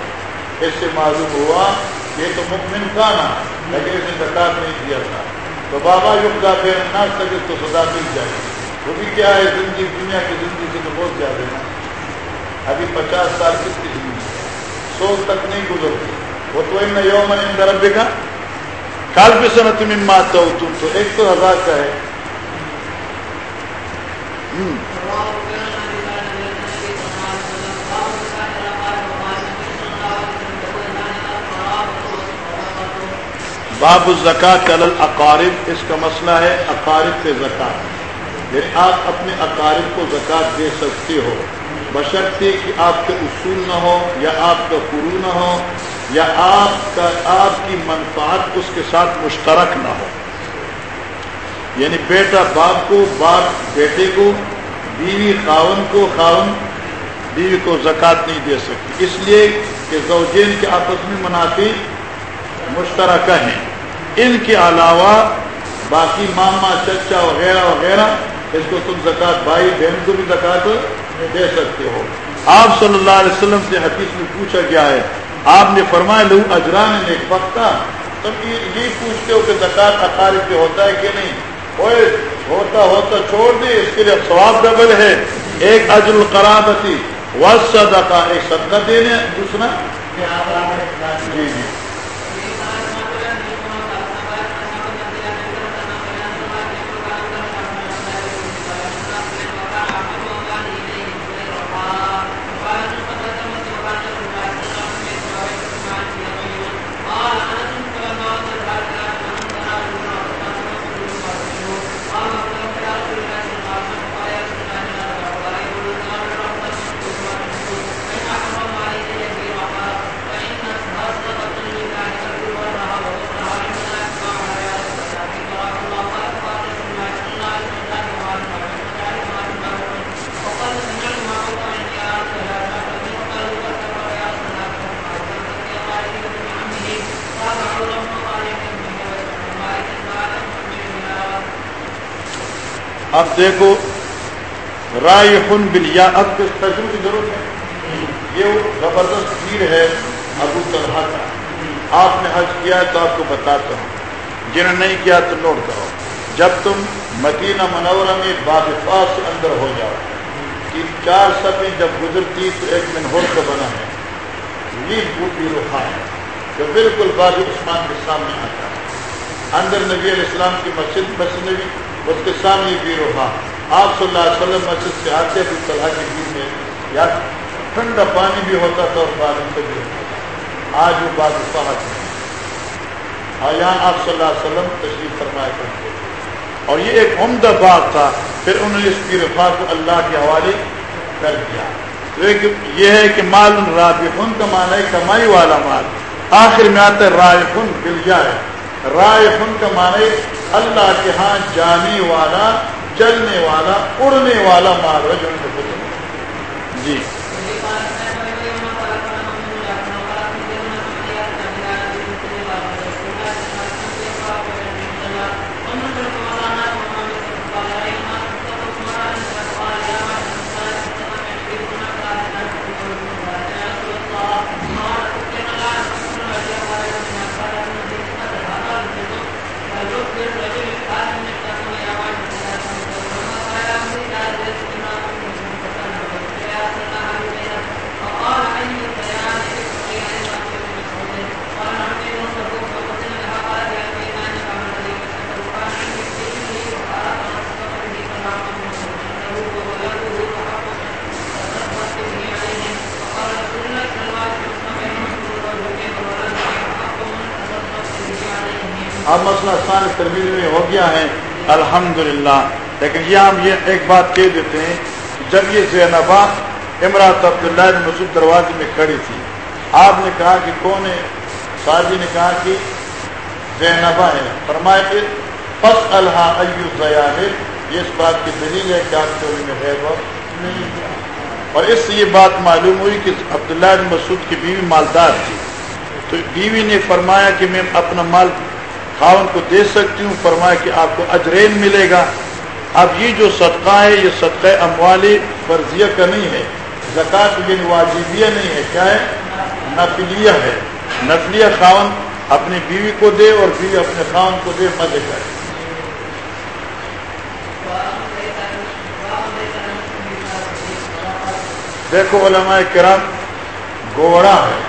ایسے معلوم ہوا یہ تو مکمن تھا نا، لیکن اس نے زکات نہیں دیا تھا۔ تو بابا یوگا پھر نہ سکے تو سزا مل جائے۔ گی وہ بھی کیا ہے زندگی دنیا کی زندگی سے تو بہت زیادہ ہے ابھی پچاس سال کس کی زندگی سو تک نہیں گزرتی۔ وہ تو ان یوم دربے کا کال بھی سنت میں مات ہو تم تو ایک تو ہزار کا ہے۔ باب الزکات اقارب اس کا مسئلہ ہے اقارب کے زکات یعنی آپ اپنے اقارب کو زکات دے سکتے ہو۔ بشرطے کہ آپ کے اصول نہ ہو یا آپ کا قرو نہ ہو یا آپ کا، آپ کی منفعت اس کے ساتھ مشترک نہ ہو۔ یعنی بیٹا باپ کو، باپ بیٹے کو، بیوی خاون کو، خاون بیوی کو زکوٰۃ نہیں دے سکتی۔ اس لیے کہ زوجین کے آپس میں منافی مشترکہ ہیں۔ ان کے علاوہ باقی ماما، چچا وغیرہ وغیرہ اس کو تم زکوٰۃ بھائی بہن کو بھی زکوٰۃ دے سکتے ہو۔ آپ صلی اللہ علیہ وسلم سے حدیث میں پوچھا گیا ہے آپ نے فرمایا لو اجران نے پکتا تم یہ پوچھتے ہو کہ زکوٰۃ اقارب پہ ہوتا ہے کہ نہیں۔ ہوتا ہوتا چھوڑ دے اس کے لیے ثواب ڈبل ہے۔ ایک اجر القرابتی وصدقہ ایک صدقہ دینے دوسرا؟ جی جی اب دیکھو رائے خن بلیا اب کس تجربے کی ضرورت ہے۔ یہ زبردست پیر ہے ابو طلحہ کا۔ آپ نے حج کیا ہے تو آپ کو بتاتا ہوں۔ جنہوں نے نہیں کیا تو نوٹ کرو۔ جب تم مدینہ منورہ میں باغفاس سے اندر ہو جاؤ تین چار سبیں جب گزرتی تو ایک منہور کا بنا ہے۔ یہ بوٹی روحا ہے جو بالکل باغ عثمان کے سامنے آتا ہے۔ اندر نبی علیہ السلام کی مسجد مسجد نبی اس کے سامنے بھی روحا آپ صلی اللہ علیہ وسلم مسجد سے آتے بھی طلحہ کے بیچ میں، یا ٹھنڈا پانی بھی ہوتا تھا اور بارش سے بھی ہوتا آج وہ بات فہد ہے۔ اور یہاں آپ صلی اللہ علیہ وسلم تشریف فرمایا کرتے اور یہ ایک عمدہ بات تھا۔ پھر انہوں نے اس کی رفا کو اللہ کے حوالے کر دیا۔ یہ ہے کہ مال رابن کا مال ہے کمائی والا مال۔ آخر میں آتا ہے رائے فن مل جائے رائے فن کا معنی اللہ کے ہاں جانے والا چلنے والا اڑنے والا مال ان کو جی اب مسئلہ سارے ترمیز میں ہو گیا ہے۔ الحمدللہ۔ لیکن یہ ہم یہ ایک بات کہہ دیتے ہیں جب یہ زینبا امراط عبداللہ مسود دروازے میں کھڑی تھی، آپ نے کہا کہ کون ہے؟ صاحبی نے کہا کہ زینبا ہے۔ فرمائے کہ فص الحا ضیا ہے یہ اس بات کی دلیل ہے کہ آپ چوری میں غیر نہیں اور اس سے یہ بات معلوم ہوئی کہ عبداللہ بن مسعود کی بیوی مالدار تھی۔ تو بیوی نے فرمایا کہ میں اپنا مال ہاں، خاون کو دے سکتی ہوں، فرمایا کہ آپ کو اجرین ملے گا۔ اب یہ جو صدقہ ہے، یہ صدقہ اموالی فرضیہ کا نہیں ہے۔ زکات بن یعنی واجبیہ نہیں ہے۔ کیا ہے؟ نفلیہ ہے۔ نفلیہ خاون اپنی بیوی کو دے اور بیوی اپنے خاون کو دے، مزے کرے دیکھو علماء کرام، گوڑا ہے۔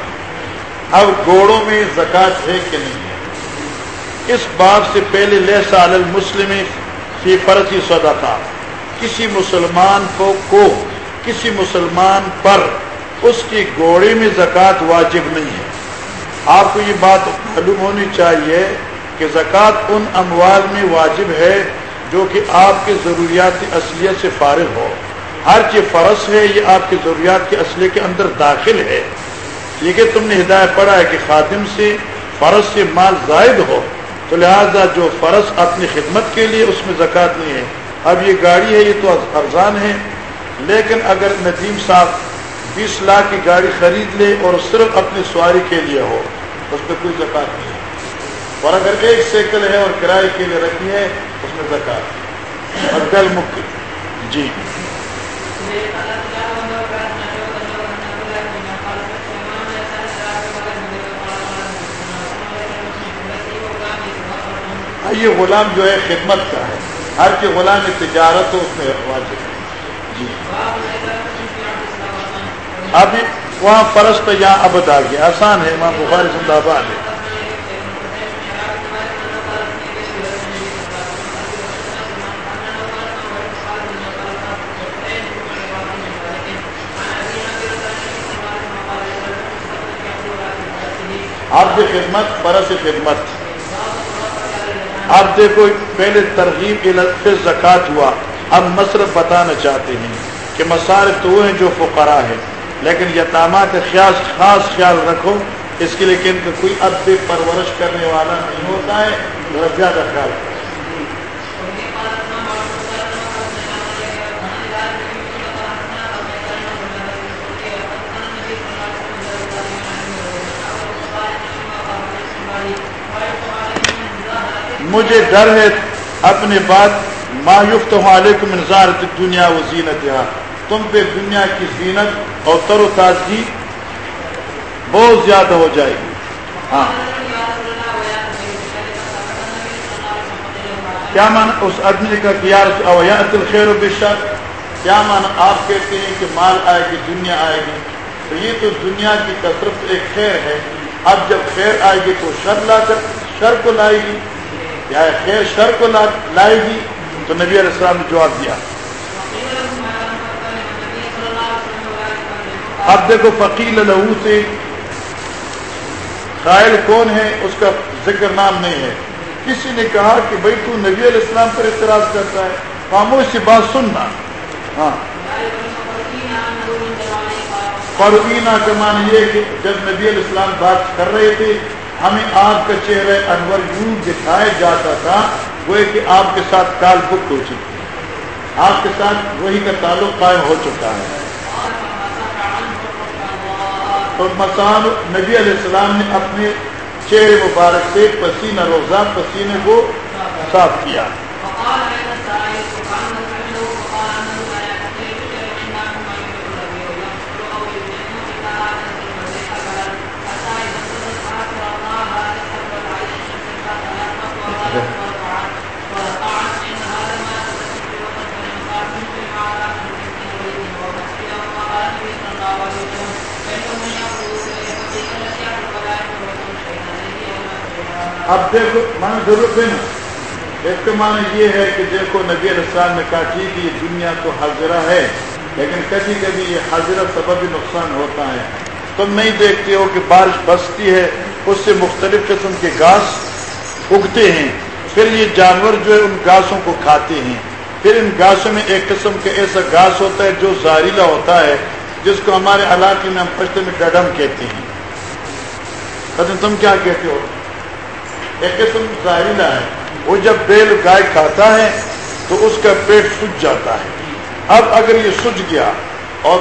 اب گوڑوں میں زکات ہے کہ نہیں؟ اس باب سے پہلے لہ سال المسلم فی فرضی صدقہ کسی مسلمان کو کو کسی مسلمان پر اس کی گوڑے میں زکوٰۃ واجب نہیں ہے۔ آپ کو یہ بات معلوم ہونی چاہیے کہ زکوٰۃ ان اموال میں واجب ہے جو کہ آپ کے ضروریات اصلیت سے فارغ ہو۔ ہر چیز فرض ہے، یہ آپ کی ضروریات کے اصلی کے اندر داخل ہے۔ یہ کہ تم نے ہدایت پڑھا ہے کہ خاتم سے، فرض سے مال زائد ہو۔ تو لہذا جو فرض اپنی خدمت کے لیے اس میں زکوٰۃ نہیں ہے۔ اب یہ گاڑی ہے، یہ تو ارزان ہے۔ لیکن اگر ندیم صاحب بیس لاکھ کی گاڑی خرید لے اور صرف اپنی سواری کے لیے ہو اس میں کوئی زکات نہیں ہے۔ اور اگر ایک سائیکل ہے اور کرائے کے لیے رکھی ہے، اس میں زکات اور گل مک جی۔ یہ غلام جو ہے خدمت کا ہے۔ ہر کی غلام تجارت ہو، اس میں واجب ہے۔ جی۔ اب وہاں فرسٹ یہاں ابد آ گیا۔ آسان ہے وہاں بخاری زندہ آباد ہے۔ آپ کی خدمت برس خدمت۔ اب دیکھو پہلے ترغیب پھر زکوٰۃ ہوا اب مصرف بتانا چاہتے ہیں کہ مسارف تو وہ ہیں جو فقرا ہے لیکن یتامات خیال خاص خیال رکھو۔ اس کے لیے کہ ان کا کوئی ادب پرورش کرنے والا نہیں ہوتا ہے، ذرا زیادہ خیال رکھو۔ مجھے ڈر ہے اپنے بات مایوفت علیکم انظار دنیا و زینت تم پہ دنیا کی زینت اور تر و تازگی بہت زیادہ ہو جائے گی۔ ہاں۔ کیا مانا اس آدمی کا اویات الخیر و بشر کیا مانا آپ کہتے ہیں کہ مال آئے گی، دنیا آئے گی؟ تو یہ تو دنیا کی کثرت ایک خیر ہے۔ اب جب خیر آئے گی تو شر لا کر، شر کو لائے گی۔ یا خیر شر کو لائے گی، تو نبی علیہ السلام نے جواب دیا۔ اب دیکھو، فقیل لہو سے قائل کون ہے؟ اس کا ذکر نام نہیں ہے۔ کسی نے کہا کہ بھائی تو نبی علیہ السلام پر اعتراض کرتا ہے۔ خاموش سے بات سننا۔ ہاں۔ فروینہ کا معنی یہ کہ جب نبی علیہ السلام بات کر رہے تھے ہمیں آپ کا چہرہ انور یوں دکھایا جاتا تھا وہ کہ آپ کے ساتھ کال بک ہو چکی ہے۔ آپ کے ساتھ وہی کا تعلق قائم ہو چکا ہے۔ اور مسان نبی علیہ السلام نے اپنے چہرے مبارک سے پسینہ روزہ پسینے کو صاف کیا۔ اب دیکھو مانا ضرورت ہے۔ نا ایک تو مانا یہ ہے کہ دیکھو، نبی علیہ السلام نے کہا ٹھیک یہ دنیا تو حاضرہ ہے، لیکن کبھی کبھی یہ حاضرہ سبب نقصان ہوتا ہے۔ تم نہیں دیکھتے ہو کہ بارش بستی ہے، اس سے مختلف قسم کے گھاس اگتے ہیں۔ پھر یہ جانور جو ہے، ان گھاسوں کو کھاتے ہیں۔ پھر ان گھاسوں میں ایک قسم کا ایسا گھاس ہوتا ہے جو زہریلا ہوتا ہے، جس کو ہمارے علاقے میں ہم پشتے میں ڈڈم کہتے ہیں۔ تم کیا کہتے ہو؟ ایک قسم ظاہرہ ہے۔ وہ جب بیل گائے کھاتا ہے تو اس کا پیٹ سوج جاتا ہے۔ اب اگر یہ سوج گیا اور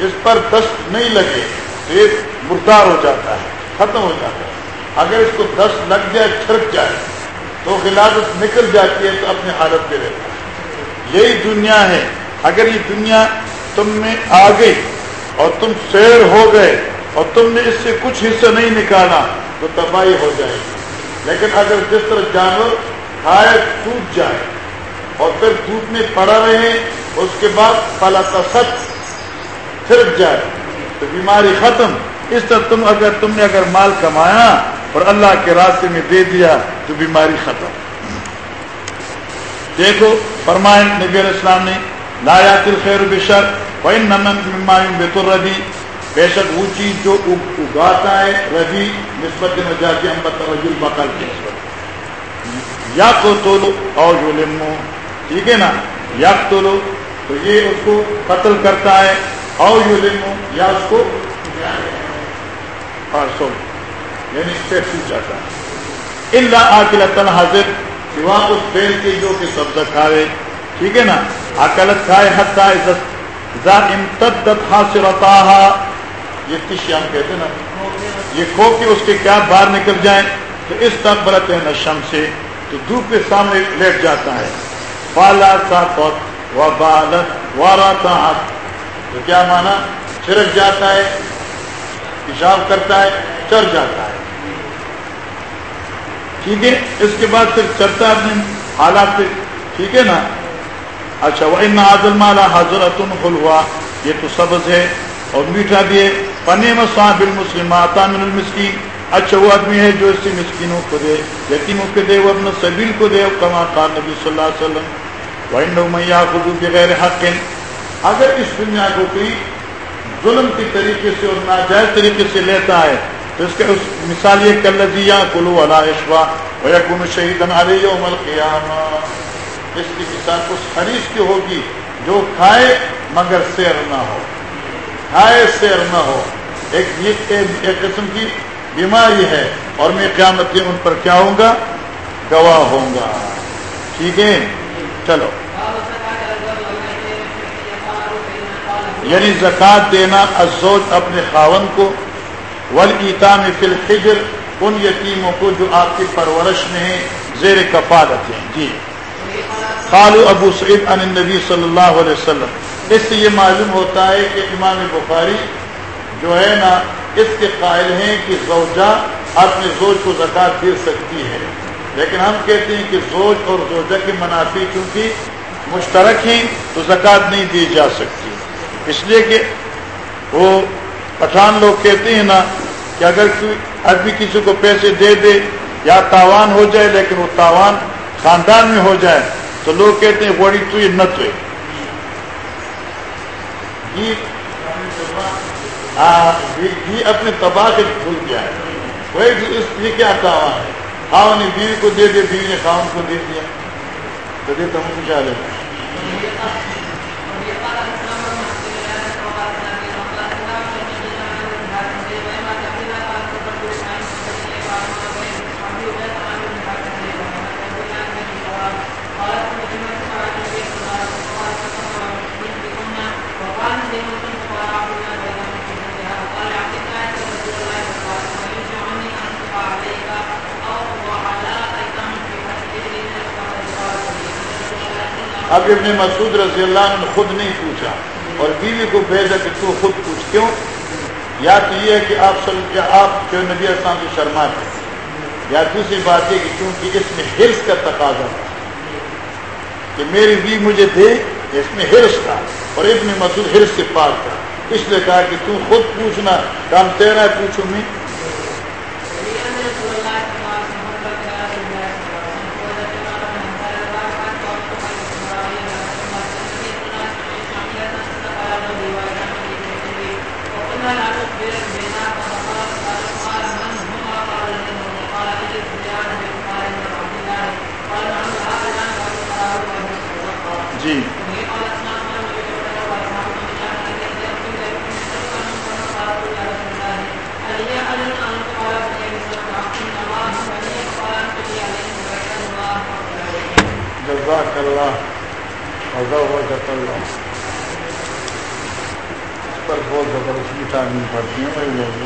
اس پر دست نہیں لگے تو یہ مردار ہو جاتا ہے، ختم ہو جاتا ہے۔ اگر اس کو دست لگ جائے، چھڑک جائے، تو خلافت نکل جاتی ہے، تو اپنی حالت پہ رہتا ہے۔ یہی دنیا ہے۔ اگر یہ دنیا تم میں آ گئی اور تم سیر ہو گئے اور تم نے اس سے کچھ حصہ نہیں نکالا، تو تباہی ہو جائے گی۔ لیکن اگر جس طرح جانور کھائے، ٹوٹ جائے اور پھر دھوپ میں پڑا رہے، اس کے بعد پلا سچ جائے، تو بیماری ختم۔ اس طرح تم اگر تم نے اگر مال کمایا اور اللہ کے راستے میں دے دیا، تو بیماری ختم۔ دیکھو فرمائے نبی علیہ السلام نے لایا تل خیر بشر بے تو ردی بے شک وہ چیز جو اگاتا ہے ربی نسبت مجاز امبت رجل بقل کی نسبت۔ یا تو تولو اور جو ٹھیک ہے نا؟ یا تو لو تو یہ اس کو قتل کرتا ہے۔ اور جو لمو یا اس کو ہاں، سو یعنی ٹوٹ جاتا ہے۔ اللہ عقلت حاضر سوا اس پیڑ کے جو کہ سبزہ کھائے ٹھیک ہے نا؟ عقلت کھائے حتا امتدت حاصل یہ کسی ہم کہتے ہیں نا؟ یہ کھو کے اس کے کیا باہر نکل جائیں تو اس طرح بلت ہے نشم سے، تو دھوپ کے سامنے لیٹ جاتا ہے۔ بالا سا و بالت وارا تھا تو کیا مانا؟ چھڑک جاتا ہے، پیشاب کرتا ہے، چڑھ جاتا ہے۔ ٹھیک ہے؟ اس کے بعد پھر چڑھتا ہے اپنے حالات پہ۔ ٹھیک ہے نا؟ اچھا وہ ان عادل مالا حضرت ہوا یہ تو سبز ہے اور میٹھا بھی ہے۔ پنے مساں بال مسلم من المسکین اچھا وہ آدمی ہے جو اس سے مسکینوں کو دے، یتیموں کو دے، وہ اپنا سبیل کو دے، کما خان نبی صلی اللہ علیہ وسلم وہ میاں خود بغیر حق۔ اگر اس دنیا کو کوئی ظلم کی طریقے سے اور ناجائز طریقے سے لیتا ہے، تو اس کے اس مثال یہ کل دیا کلو علا علاشوا کن شہید اس کی مثال اس حریث کی ہوگی، جو کھائے مگر سیر نہ ہو۔ کھائے سیر نہ ہو۔ ایک ایک قسم کی بیماری ہے اور میں قیامت ان پر کیا ہوں گا؟ گواہ ہوں گا۔ ٹھیک ہے؟ چلو۔ یعنی زکوٰۃ دینا ازوج اپنے خاون کو۔ ول ایتا میں فل فجر ان یتیموں کو جو آپ کی پرورش میں ہیں زیر کفالت ہیں۔ جی۔ خالو ابو سعید ان نبی صلی اللہ علیہ وسلم۔ اس سے یہ معلوم ہوتا ہے کہ امام بخاری جو ہے نا، اس کے قائل ہیں کہ زوجہ اپنے زوج کو زکوٰۃ دے سکتی ہے۔ لیکن ہم کہتے ہیں کہ زوج اور زوجہ کے منافع کیونکہ مشترک ہیں، تو زکوٰۃ نہیں دی جا سکتی۔ اس لیے کہ وہ پٹھان لوگ کہتے ہیں نا کہ اگر کوئی آدمی کسی کو پیسے دے دے یا تاوان ہو جائے، لیکن وہ تاوان خاندان میں ہو جائے، تو لوگ کہتے ہیں بڑی تو یہ نہ تو بھی اپنے تباہ سے بھول گیا ہے وہی اس لیے کیا تاوان ہے؟ ہاں، خاؤ نے بیوی کو دے دیا، بیوی نے خاؤن کو دے دیا۔ تو دیتا ہوں کیا لے اب ابن مسعود رضی اللہ عنہ نے خود نہیں پوچھا اور بیوی کو بھیجا کہ تو خود پوچھ کیوں؟ یا تو یہ ہے کہ آپ سل... آپ جو نبی اسلام کی شرما تھے یا دوسری بات یہ کہ کیونکہ اس میں ہرس کا تقاضا تھا کہ میری بیوی مجھے دے، اس میں ہرس تھا اور ابن مسعود ہرس سے پاک تھا۔ اس لیے کہا کہ تم خود پوچھنا کام تیرا پوچھوں میں؟ پر بہت زبردست وٹامن پڑتی ہیں وہی لوگ